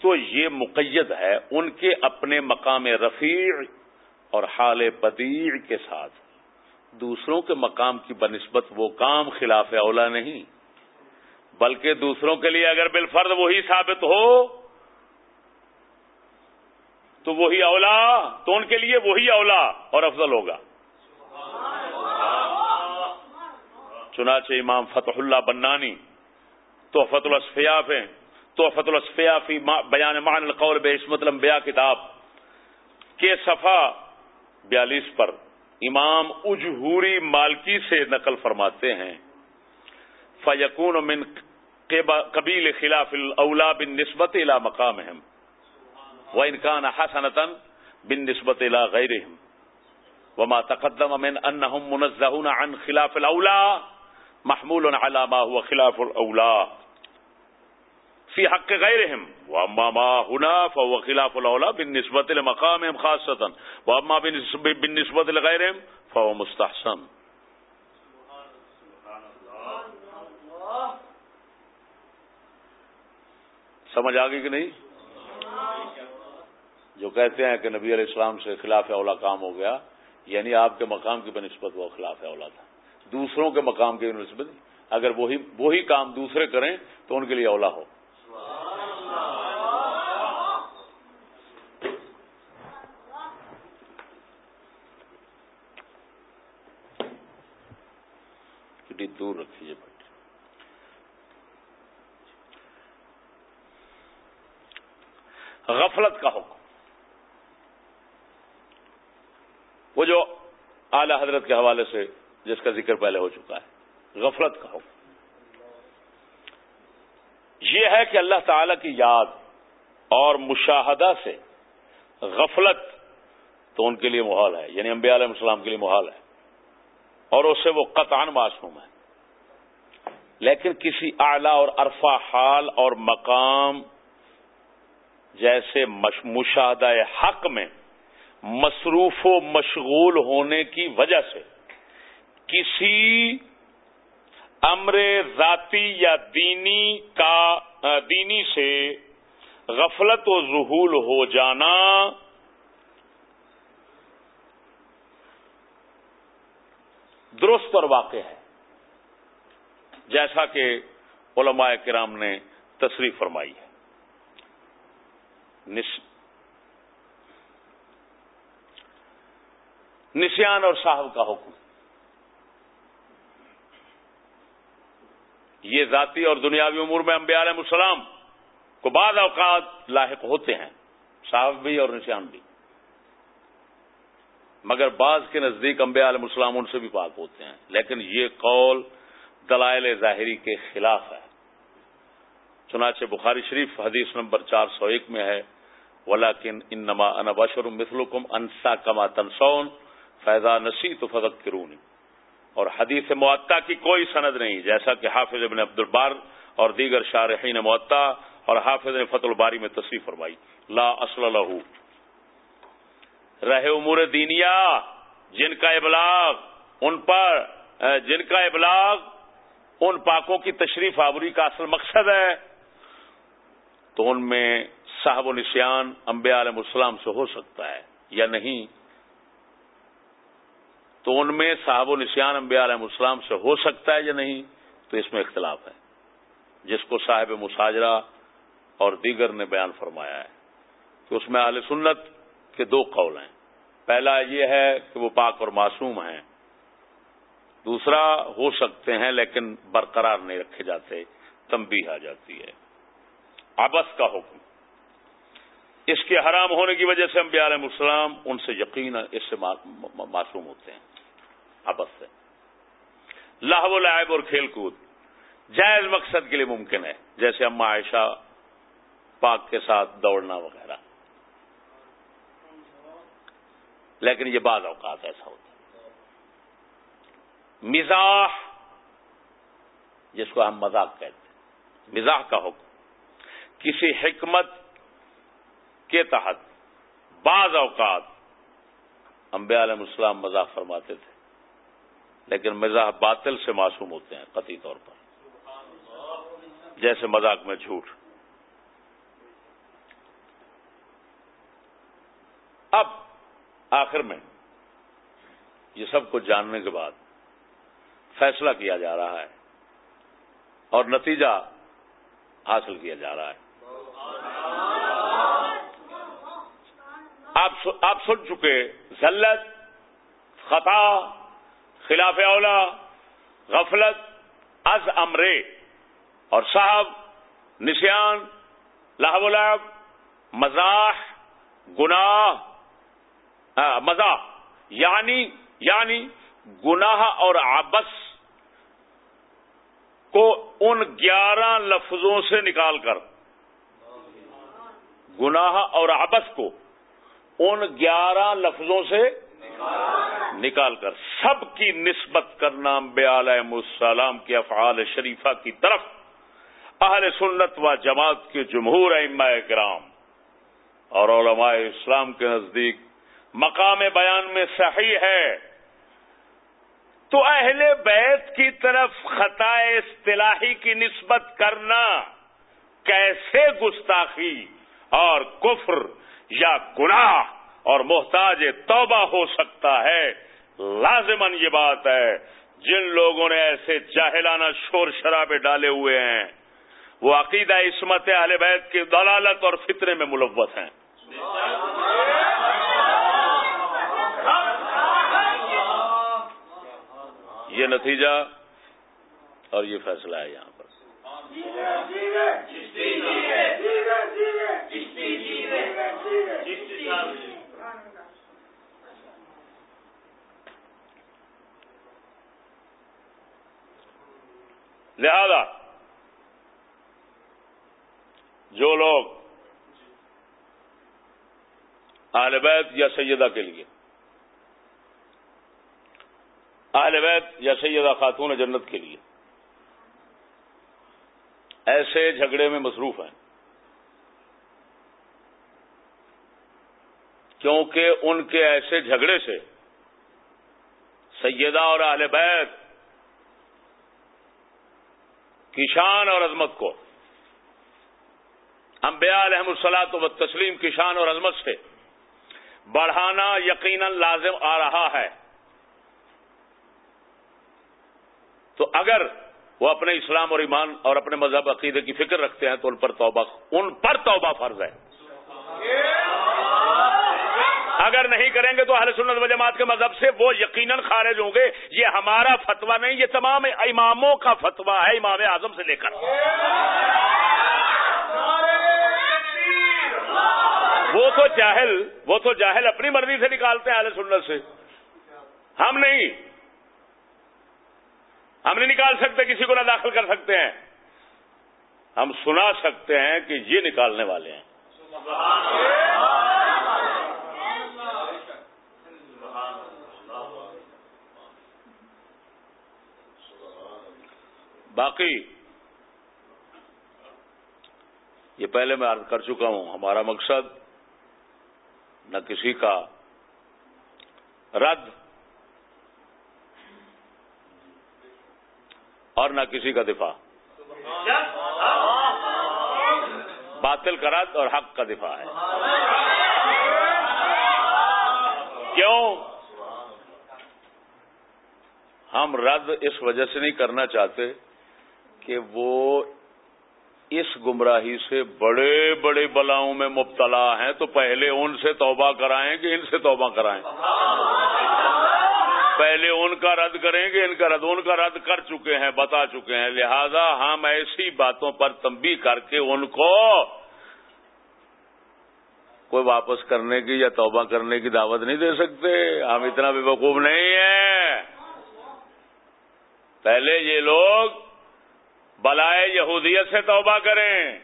تو یہ مقید ہے ان کے اپنے مقام رفیع اور حال بدیع کے ساتھ۔ دوسروں کے مقام کی بنسبت وہ کام خلاف اولا نہیں، بلکہ دوسروں کے لیے اگر بالفرد وہی ثابت ہو تو وہی اولا تو ان کے لیے وہی اولا اور افضل ہوگا۔ چنانچہ امام فتح اللہ بنانی تو فت الصفیاف ہیں تو فت الصفیافی بیان مان القول بے عصمت الانبیاء مطلب کتاب۔ کے صفحہ بیالیس پر امام اجہوری مالکی سے نقل فرماتے ہیں۔ فیقون من قبیل خلاف الاولا بن نسبت الى مقام و انکان حسنتا بن نسبت الى غیرہم وما تقدم من انہم منزہون عن خلاف الاولا محمول على ما هو خلاف الاولا في حق غيرهم. واما ما هنا فهو خلاف الاولا بالنسبه لمقامهم خاصه واما بالنسبه لغيرهم فهو مستحسن. سمجھ آ گئی کہ نہیں؟ جو کہتے ہیں کہ نبی علیہ السلام سے خلاف اولا کام ہو گیا یعنی آپ کے مقام کی بنسبت وہ خلاف اولا تھا۔ دوسروں کے مقام کی نسبت اگر وہی وہی کام دوسرے کریں تو ان کے لیے اولا ہو۔ دور رکھیے غفلت کا حکم۔ وہ جو اعلی حضرت کے حوالے سے جس کا ذکر پہلے ہو چکا ہے، غفلت کا حکم۔ یہ ہے کہ اللہ تعالی کی یاد اور مشاہدہ سے غفلت تو ان کے لیے محال ہے یعنی انبیاء علیہ السلام کے لیے محال ہے، اور اس سے وہ قطعا معصوم ہے۔ لیکن کسی اعلی اور عرفہ حال اور مقام جیسے مشاہدہ حق میں مصروف و مشغول ہونے کی وجہ سے کسی امر ذاتی یا دینی کا، دینی سے غفلت و ظہول ہو جانا درست اور واقع ہے۔ جیسا کہ علماء کرام نے تصریح فرمائی ہے۔ نسیان اور صاحب کا حکم۔ یہ ذاتی اور دنیاوی امور میں انبیاء علیہ السلام کو بعض اوقات لاحق ہوتے ہیں، صاحب بھی اور نشان بھی۔ مگر بعض کے نزدیک انبیاء علیہ السلام ان سے بھی پاک ہوتے ہیں۔ لیکن یہ قول دلائل ظاہری کے خلاف ہے۔ چنانچہ بخاری شریف حدیث نمبر چار سو ایک میں ہے ولاکن ان نما انباشر مثلکم انسا کما تنسون فیضا نسی تو فضق کرونی اور حدیث معطا کی کوئی سند نہیں، جیسا کہ حافظ ابن عبد البار اور دیگر شارحین معطا اور حافظ نے فت الباری میں تصریف فرمائی۔ لا اصل لہو رہے امور دینیا جن کا ابلاغ، ان پر جن کا ابلاغ، ان پاکوں کی تشریف آوری کا اصل مقصد ہے۔ تو ان میں صاحب و نشان انبیاء علیہ السلام سے ہو سکتا ہے یا نہیں؟ تو ان میں صاحب و نشان انبیاء علیہ السلام سے ہو سکتا ہے یا نہیں، تو اس میں اختلاف ہے۔ جس کو صاحب مساجرہ اور دیگر نے بیان فرمایا ہے تو اس میں اہل سنت کے دو قول ہیں۔ پہلا یہ ہے کہ وہ پاک اور معصوم ہیں۔ دوسرا ہو سکتے ہیں لیکن برقرار نہیں رکھے جاتے تمبی آ جاتی ہے۔ آبس کا حکم۔ اس کے حرام ہونے کی وجہ سے انبیاء علیہ السلام ان سے یقین اس سے معصوم ہوتے ہیں۔ آپس سے۔ لاہ و لعب اور کھیل کود جائز مقصد کے لیے ممکن ہے، جیسے اما عائشہ پاک کے ساتھ دوڑنا وغیرہ۔ لیکن یہ بعض اوقات ایسا ہوتا ہے۔ مزاح جس کو ہم مذاق کہتے ہیں، مزاح کا حکم۔ کسی حکمت کے تحت بعض اوقات انبیاء علیہ السلام مزاح فرماتے تھے۔ لیکن مزاح باطل سے معصوم ہوتے ہیں، قطعی طور پر۔ جیسے مذاق میں جھوٹ۔ اب آخر میں یہ سب کچھ جاننے کے بعد فیصلہ کیا جا رہا ہے اور نتیجہ حاصل کیا جا رہا ہے۔ آپ سن چکے ذلت خطا خلاف اولا، غفلت، از امرے۔ اور صاحب نشان لاہ مزاح، گناہ مزاح یعنی یعنی گناہ اور آبس کو ان گیارہ لفظوں سے نکال کر۔ گناہ اور آبس کو ان گیارہ لفظوں سے نکال کر سب کی نسبت کرنا بے علیہ السلام کی افعال شریفہ کی طرف اہل سنت و جماعت کے جمہور اما کرام اور علماء اسلام کے نزدیک مقام بیان میں صحیح ہے۔ تو اہل بیت کی طرف خطا اصطلاحی کی نسبت کرنا کیسے گستاخی اور کفر یا گناہ اور محتاج توبہ ہو سکتا ہے۔ لازمن یہ بات ہے، جن لوگوں نے ایسے جاہلانہ شور شرابے ڈالے ہوئے ہیں، وہ عقیدہ عصمت اہل بیت کی دلالت اور فطرے میں ملوث ہیں۔ یہ نتیجہ اور یہ فیصلہ ہے یہاں پر۔ لہذا جو لوگ اہل بیت یا سیدہ کے لیے، اہل بیت یا سیدہ خاتون جنت کے لیے ایسے جھگڑے میں مصروف ہیں، کیونکہ ان کے ایسے جھگڑے سے سیدہ اور اہل بیت کی شان اور عظمت کو۔ انبیاء علیہم السلاط و تسلیم کی شان اور عظمت سے بڑھانا یقیناً لازم آ رہا ہے۔ تو اگر وہ اپنے اسلام اور ایمان اور اپنے مذہب عقیدے کی فکر رکھتے ہیں تو ان پر توبہ، ان پر توبہ فرض ہے۔ اگر نہیں کریں گے تو اہل سنت و جماعت کے مذہب سے وہ یقیناً خارج ہوں گے۔ یہ ہمارا فتوا نہیں، یہ تمام اماموں کا فتوا ہے امام اعظم سے لے کر۔ وہ تو جاہل، وہ تو جاہل اپنی مرضی سے نکالتے ہیں اہل سنت سے۔ ہم نہیں۔ ہم نہیں نکال سکتے، کسی کو نہ داخل کر سکتے ہیں۔ ہم سنا سکتے ہیں کہ یہ نکالنے والے ہیں۔ باقی یہ پہلے میں عرض کر چکا ہوں، ہمارا مقصد نہ کسی کا رد اور نہ کسی کا دفاع۔ باطل کا رد اور حق کا دفاع ہے۔ کیوں؟ ہم رد اس وجہ سے نہیں کرنا چاہتے کہ وہ اس گمراہی سے بڑے بڑے بلاؤں میں مبتلا ہیں تو پہلے ان سے توبہ کرائیں کہ ان سے توبہ کرائیں۔ پہلے ان کا رد کریں گے ان کا رد، ان کا رد کر چکے ہیں، بتا چکے ہیں۔ لہذا ہم ایسی باتوں پر تمبی کر کے ان کو کوئی واپس کرنے کی یا توبہ کرنے کی دعوت نہیں دے سکتے۔ ہم اتنا بے وقوف نہیں ہیں۔ پہلے یہ لوگ بلائے یہودیت سے توبہ کریں۔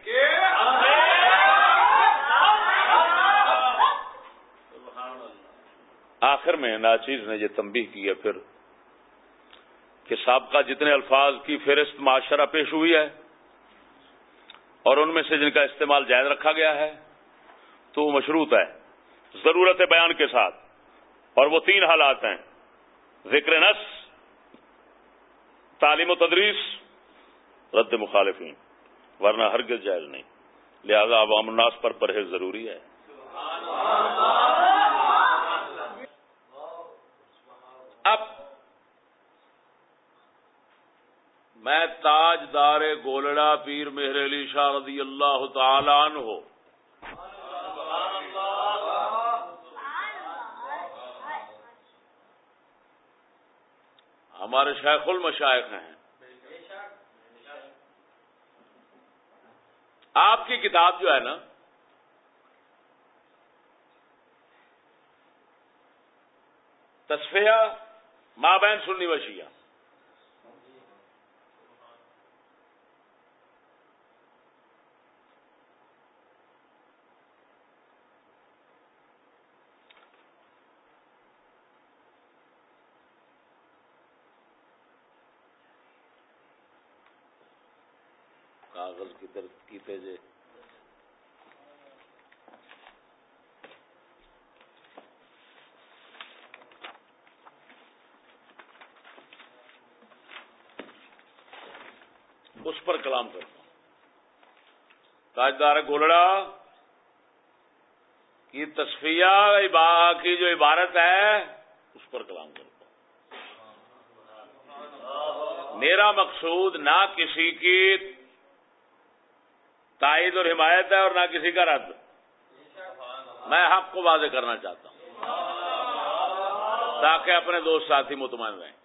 آخر میں ناچیز نے یہ تنبیہ کی ہے پھر کہ سابقہ جتنے الفاظ کی فہرست معاشرہ پیش ہوئی ہے اور ان میں سے جن کا استعمال جائز رکھا گیا ہے تو وہ مشروط ہے ضرورت بیان کے ساتھ۔ اور وہ تین حالات ہیں۔ ذکر نس تعلیم و تدریس رد مخالفین، ورنہ ہرگز جائز نہیں۔ لہذا عوام الناس پر پرہیز ضروری ہے۔ اب میں تاجدار گولڑا پیر مہر علی شاہ رضی اللہ تعالی عنہ ہو ہمارے شیخ المشائق ہیں۔ آپ کی کتاب جو ہے نا تصفیہ ماں سنی سننی کاغذ کی درد کی تیجے اس پر کلام کرتا ہوں تاجدار گولڑا، کی تصفیہ کی جو عبارت ہے، اس پر کلام کرتا ہوں میرا مقصود نہ کسی کی تائید اور حمایت ہے اور نہ کسی کا رد۔ میں حق کو واضح کرنا چاہتا ہوں۔ تاکہ اپنے دوست ساتھی مطمئن رہیں۔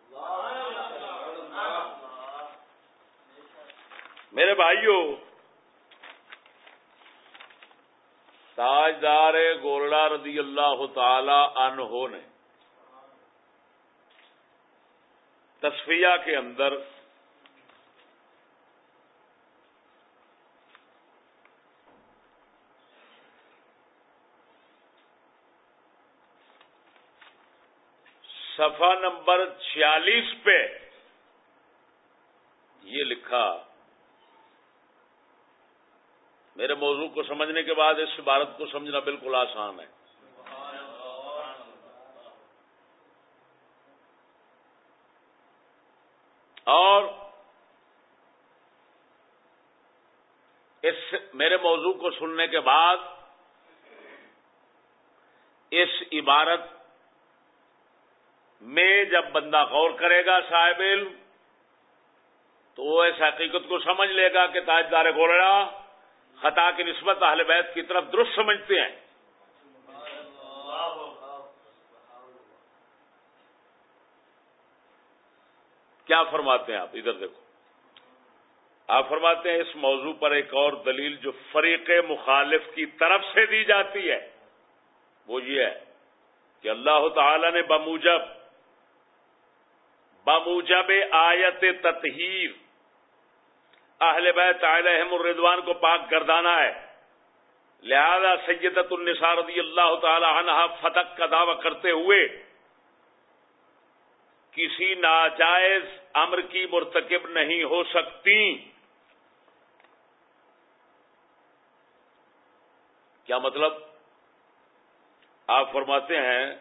میرے بھائیوں تاجدار گولڑا رضی اللہ تعالی عنہ نے تصفیہ کے اندر صفحہ نمبر چھیالیس پہ یہ لکھا میرے موضوع کو سمجھنے کے بعد اس عبارت کو سمجھنا بالکل آسان ہے۔ اور اس میرے موضوع کو سننے کے بعد اس عبارت میں جب بندہ غور کرے گا صاحب علم تو وہ اس حقیقت کو سمجھ لے گا کہ تاجدار گولڑا خطا کی نسبت اہل بیت کی طرف درست سمجھتے ہیں۔ کیا فرماتے ہیں آپ؟ ادھر دیکھو۔ آپ فرماتے ہیں اس موضوع پر ایک اور دلیل جو فریق مخالف کی طرف سے دی جاتی ہے، وہ یہ ہے کہ اللہ تعالی نے بموجب بموجب آیت تطہیر اہل بیت علیہم الردوان کو پاک گردانا ہے۔ لہذا سیدت النساء رضی اللہ تعالی عنہ فتق کا دعوی کرتے ہوئے کسی ناجائز امر کی مرتکب نہیں ہو سکتی۔ کیا مطلب؟ آپ فرماتے ہیں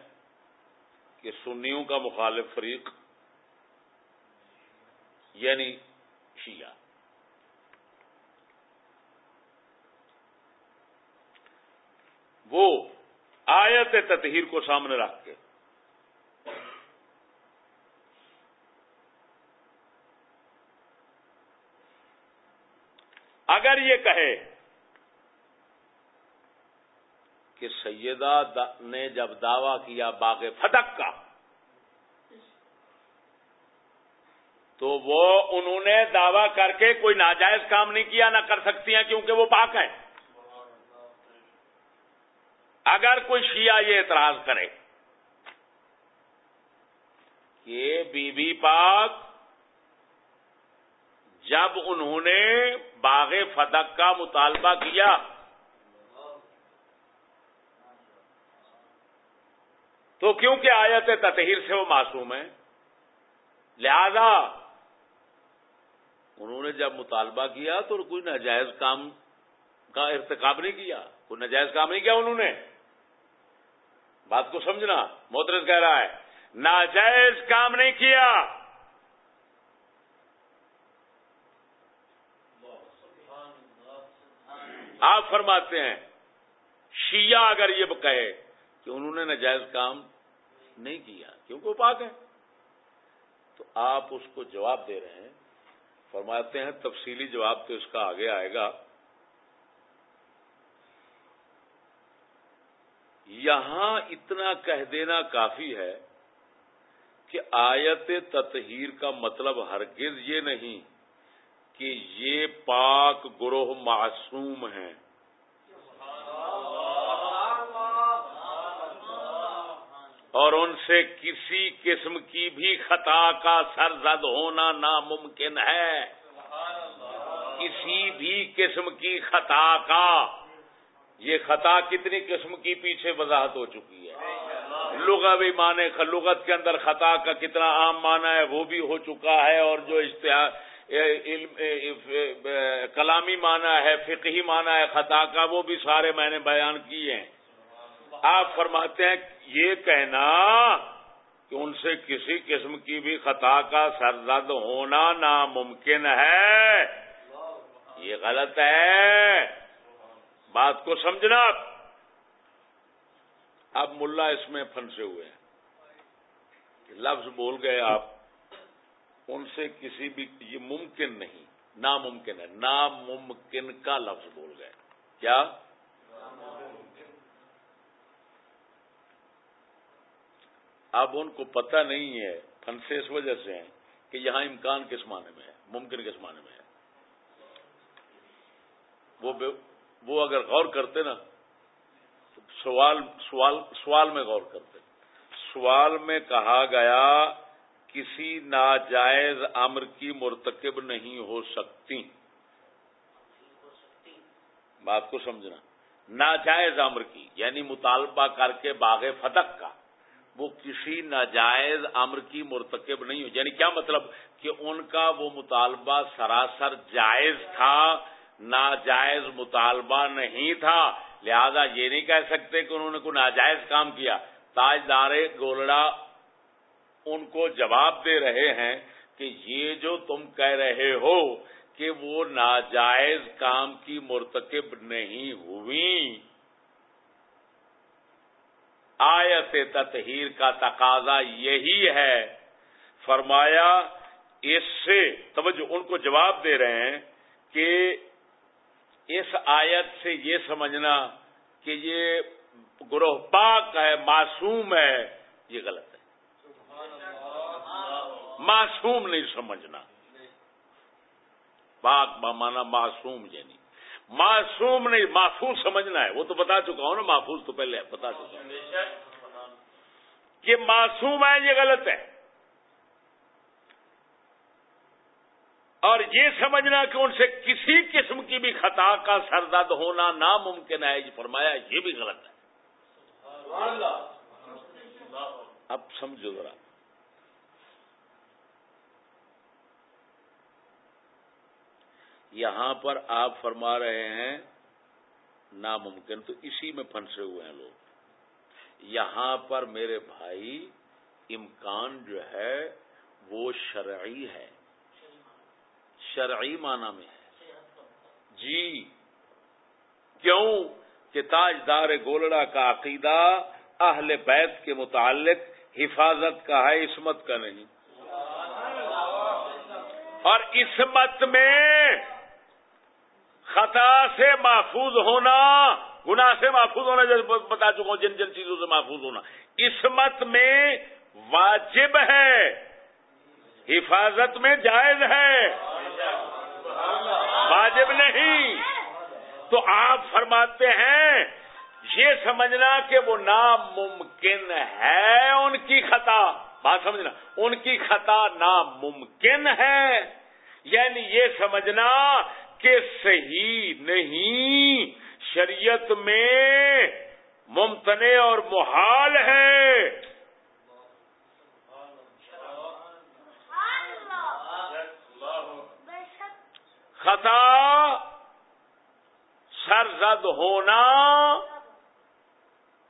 کہ سنیوں کا مخالف فریق یعنی شیعہ۔ وہ آیت تطہیر کو سامنے رکھ کے۔ اگر یہ کہے کہ سیدہ نے جب دعویٰ کیا باغ فتق کا، تو وہ انہوں نے دعویٰ کر کے کوئی ناجائز کام نہیں کیا، نہ کر سکتی ہیں کیونکہ وہ پاک ہیں۔ اگر کوئی شیعہ یہ اعتراض کرے کہ بی بی پاک جب انہوں نے باغ فتق کا مطالبہ کیا، تو کیونکہ آیت تطہیر سے وہ معصوم ہے لہذا انہوں نے جب مطالبہ کیا تو کوئی ناجائز کام کا ارتکاب نہیں کیا، کوئی ناجائز کام نہیں کیا انہوں نے۔ بات کو سمجھنا موترز کہہ رہا ہے، ناجائز کام نہیں کیا۔ آپ فرماتے ہیں، شیعہ اگر یہ کہے کہ انہوں نے ناجائز کام نہیں کیا کیونکہ وہ پاک ہے تو آپ اس کو جواب دے رہے ہیں۔ فرماتے ہیں، تفصیلی جواب تو اس کا آگے آئے گا۔ یہاں اتنا کہہ دینا کافی ہے کہ آیت تطہیر کا مطلب ہرگز یہ نہیں کہ یہ پاک گروہ معصوم ہیں۔ اور ان سے کسی قسم کی بھی خطا کا سرزد ہونا ناممکن ہے۔ کسی بھی قسم کی خطا کا یہ خطا کتنی قسم کی پیچھے وضاحت ہو چکی ہے۔ لغوی معنی لغت کے اندر خطا کا کتنا عام معنی ہے وہ بھی ہو چکا ہے اور جو کلامی معنی ہے، فقہی معنی ہے خطا کا، وہ بھی سارے میں نے بیان کیے ہیں۔ آپ فرماتے ہیں یہ کہنا کہ ان سے کسی قسم کی بھی خطا کا سرزد ہونا ناممکن ہے۔ یہ غلط ہے۔ بات کو سمجھنا اب ملا اس میں پھنسے ہوئے ہیں۔ لفظ بول گئے آپ، ان سے کسی بھی، یہ ممکن نہیں، ناممکن ہے۔ ناممکن کا لفظ بول گئے۔ کیا؟ اب ان کو پتہ نہیں ہے، پھنسے اس وجہ سے ہیں کہ یہاں امکان کس معنی میں ہے، ممکن کس معنی میں ہے۔ وہ وہ اگر غور کرتے نا سوال سوال سوال میں غور کرتے۔ سوال میں کہا گیا، کسی ناجائز امر کی مرتکب نہیں ہو سکتی۔ بات کو سمجھنا۔ ناجائز امر کی یعنی مطالبہ کر کے باغ فتق کا۔ وہ کسی ناجائز امر کی مرتکب نہیں ہو۔ یعنی کیا مطلب؟ کہ ان کا وہ مطالبہ سراسر جائز تھا ناجائز مطالبہ نہیں تھا۔ لہذا یہ نہیں کہہ سکتے کہ انہوں نے کوئی ناجائز کام کیا۔ تاجدار گولڑا ان کو جواب دے رہے ہیں کہ یہ جو تم کہہ رہے ہو کہ وہ ناجائز کام کی مرتکب نہیں ہوئی۔ آیت تطہیر کا تقاضا یہی ہے۔ فرمایا، اس سے، توجہ، ان کو جواب دے رہے ہیں کہ اس آیت سے یہ سمجھنا کہ یہ گروہ پاک ہے، معصوم ہے، یہ غلط ہے۔ معصوم نہیں سمجھنا۔ پاک بمانا معصوم یعنی۔ معصوم نہیں، محفوظ سمجھنا ہے۔ وہ تو بتا چکا ہوں نا، محفوظ تو پہلے بتا چکا ہوں۔ کہ معصوم ہے، یہ غلط ہے۔ اور یہ سمجھنا کہ ان سے کسی قسم کی بھی خطا کا سردد ہونا ناممکن ہے، یہ فرمایا، یہ بھی غلط ہے۔ اب سمجھو ذرا۔ یہاں پر آپ فرما رہے ہیں، ناممکن، تو اسی میں پھنسے ہوئے ہیں لوگ۔ یہاں پر میرے بھائی، امکان جو ہے، وہ شرعی ہے۔ شرعی معنی میں ہے۔ جی۔ کیوں؟ کہ تاجدار گولڑا کا عقیدہ اہل بیت کے متعلق حفاظت کا ہے، عصمت کا نہیں۔ اور عصمت میں خطا سے محفوظ ہونا، گناہ سے محفوظ ہونا، جیسے بتا چکا ہوں، جن جن چیزوں سے محفوظ ہونا۔ عصمت میں واجب ہے، حفاظت میں جائز ہے۔ واجب نہیں۔ تو آپ فرماتے ہیں، یہ سمجھنا کہ وہ ناممکن ہے ان کی خطا۔ بات سمجھنا، ان کی خطا ناممکن ہے۔ یعنی یہ سمجھنا کہ صحیح نہیں، شریعت میں ممتنع اور محال ہے۔ خطا سرزد ہونا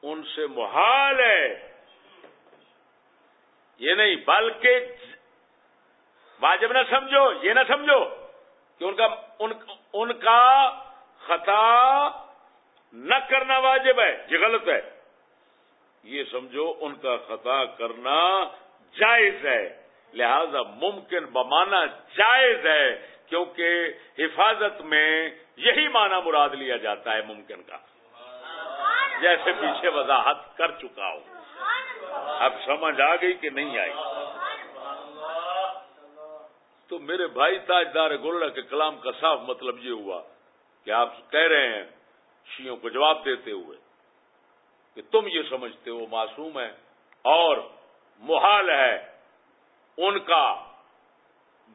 ان سے محال ہے۔ یہ نہیں بلکہ واجب نہ سمجھو یہ نہ سمجھو کہ ان کا ان, ان کا خطا نہ کرنا واجب ہے یہ غلط ہے۔ یہ سمجھو ان کا خطا کرنا جائز ہے لہذا ممکن بمانا جائز ہے۔ کیونکہ حفاظت میں یہی معنی مراد لیا جاتا ہے ممکن کا۔ جیسے پیچھے وضاحت کر چکا ہوں۔ اب سمجھ آ گئی کہ نہیں آئی۔ تو میرے بھائی تاجدار گولڈا کے کلام کا صاف مطلب یہ ہوا کہ آپ کہہ رہے ہیں شیوں کو جواب دیتے ہوئے کہ تم یہ سمجھتے ہو، معصوم ہے اور محال ہے ان کا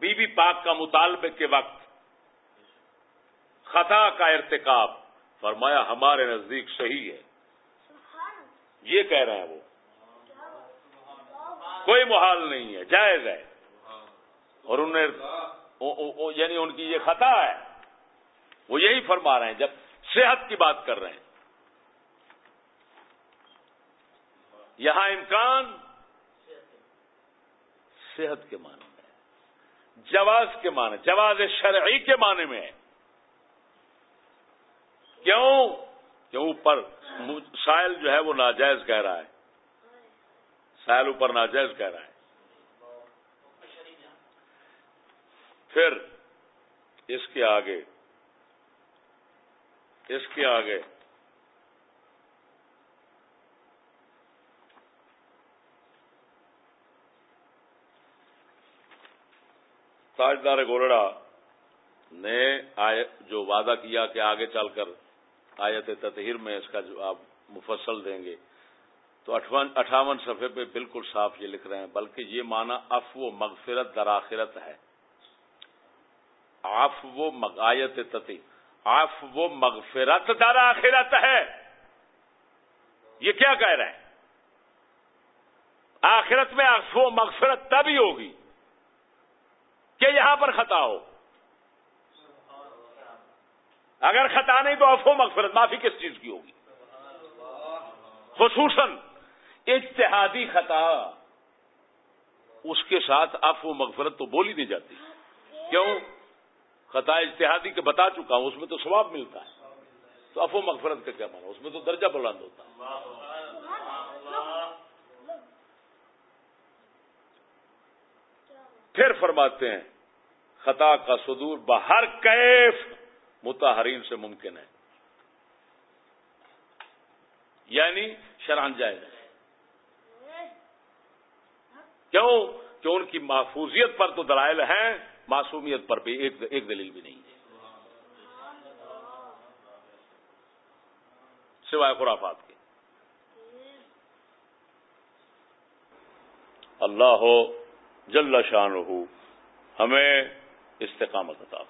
بی بی پاک کا مطالبے کے وقت خطا کا ارتکاب فرمایا ہمارے نزدیک صحیح ہے۔ یہ کہہ رہے ہیں وہ۔ کوئی محال نہیں ہے، جائز ہے۔ اور انہیں یعنی ان کی یہ خطا ہے۔ وہ یہی فرما رہے ہیں، جب صحت کی بات کر رہے ہیں۔ یہاں امکان صحت کے معنی۔ جواز کے معنی، جواز شرعی کے معنی میں ہے۔ کیوں؟ کیوں اوپر سائل جو ہے وہ ناجائز کہہ رہا ہے۔ سائل اوپر ناجائز کہہ رہا ہے۔ پھر اس کے آگے، اس کے آگے تاجدار گولڑا نے جو وعدہ کیا کہ آگے چل کر آیت تطہیر میں اس کا جواب مفصل دیں گے۔ تو اٹھاون صفحے پہ بالکل صاف یہ لکھ رہے ہیں، بلکہ یہ معنی اف و مغفرت دراخرت ہے۔ آف وہ آیت تتی آف وہ مغفرت دراخرت ہے۔ یہ کیا کہہ رہے ہیں؟ آخرت میں آف و مغفرت تبھی ہوگی۔ کہ یہاں پر خطا ہو۔ اگر خطا نہیں تو افو مغفرت، معافی کس چیز کی ہوگی؟ خصوصاً اجتہادی خطا، اس کے ساتھ افو مغفرت تو بولی نہیں جاتی۔ کیوں؟ خطا اجتہادی کے بتا چکا ہوں، اس میں تو ثواب ملتا ہے۔ تو افو مغفرت کا کیا مانا اس میں تو درجہ بلند ہوتا ہے۔ پھر فرماتے ہیں خطا کا صدور بہر کیف متحرین سے ممکن ہے۔ یعنی شران جائز ہے۔ کیوں؟ کہ ان کی محفوظیت پر تو دلائل ہیں، معصومیت پر بھی ایک ایک دلیل بھی نہیں ہے۔ سوائے خرافات کے۔ اللہ ہو جل شان ہو ہمیں استقامت عطا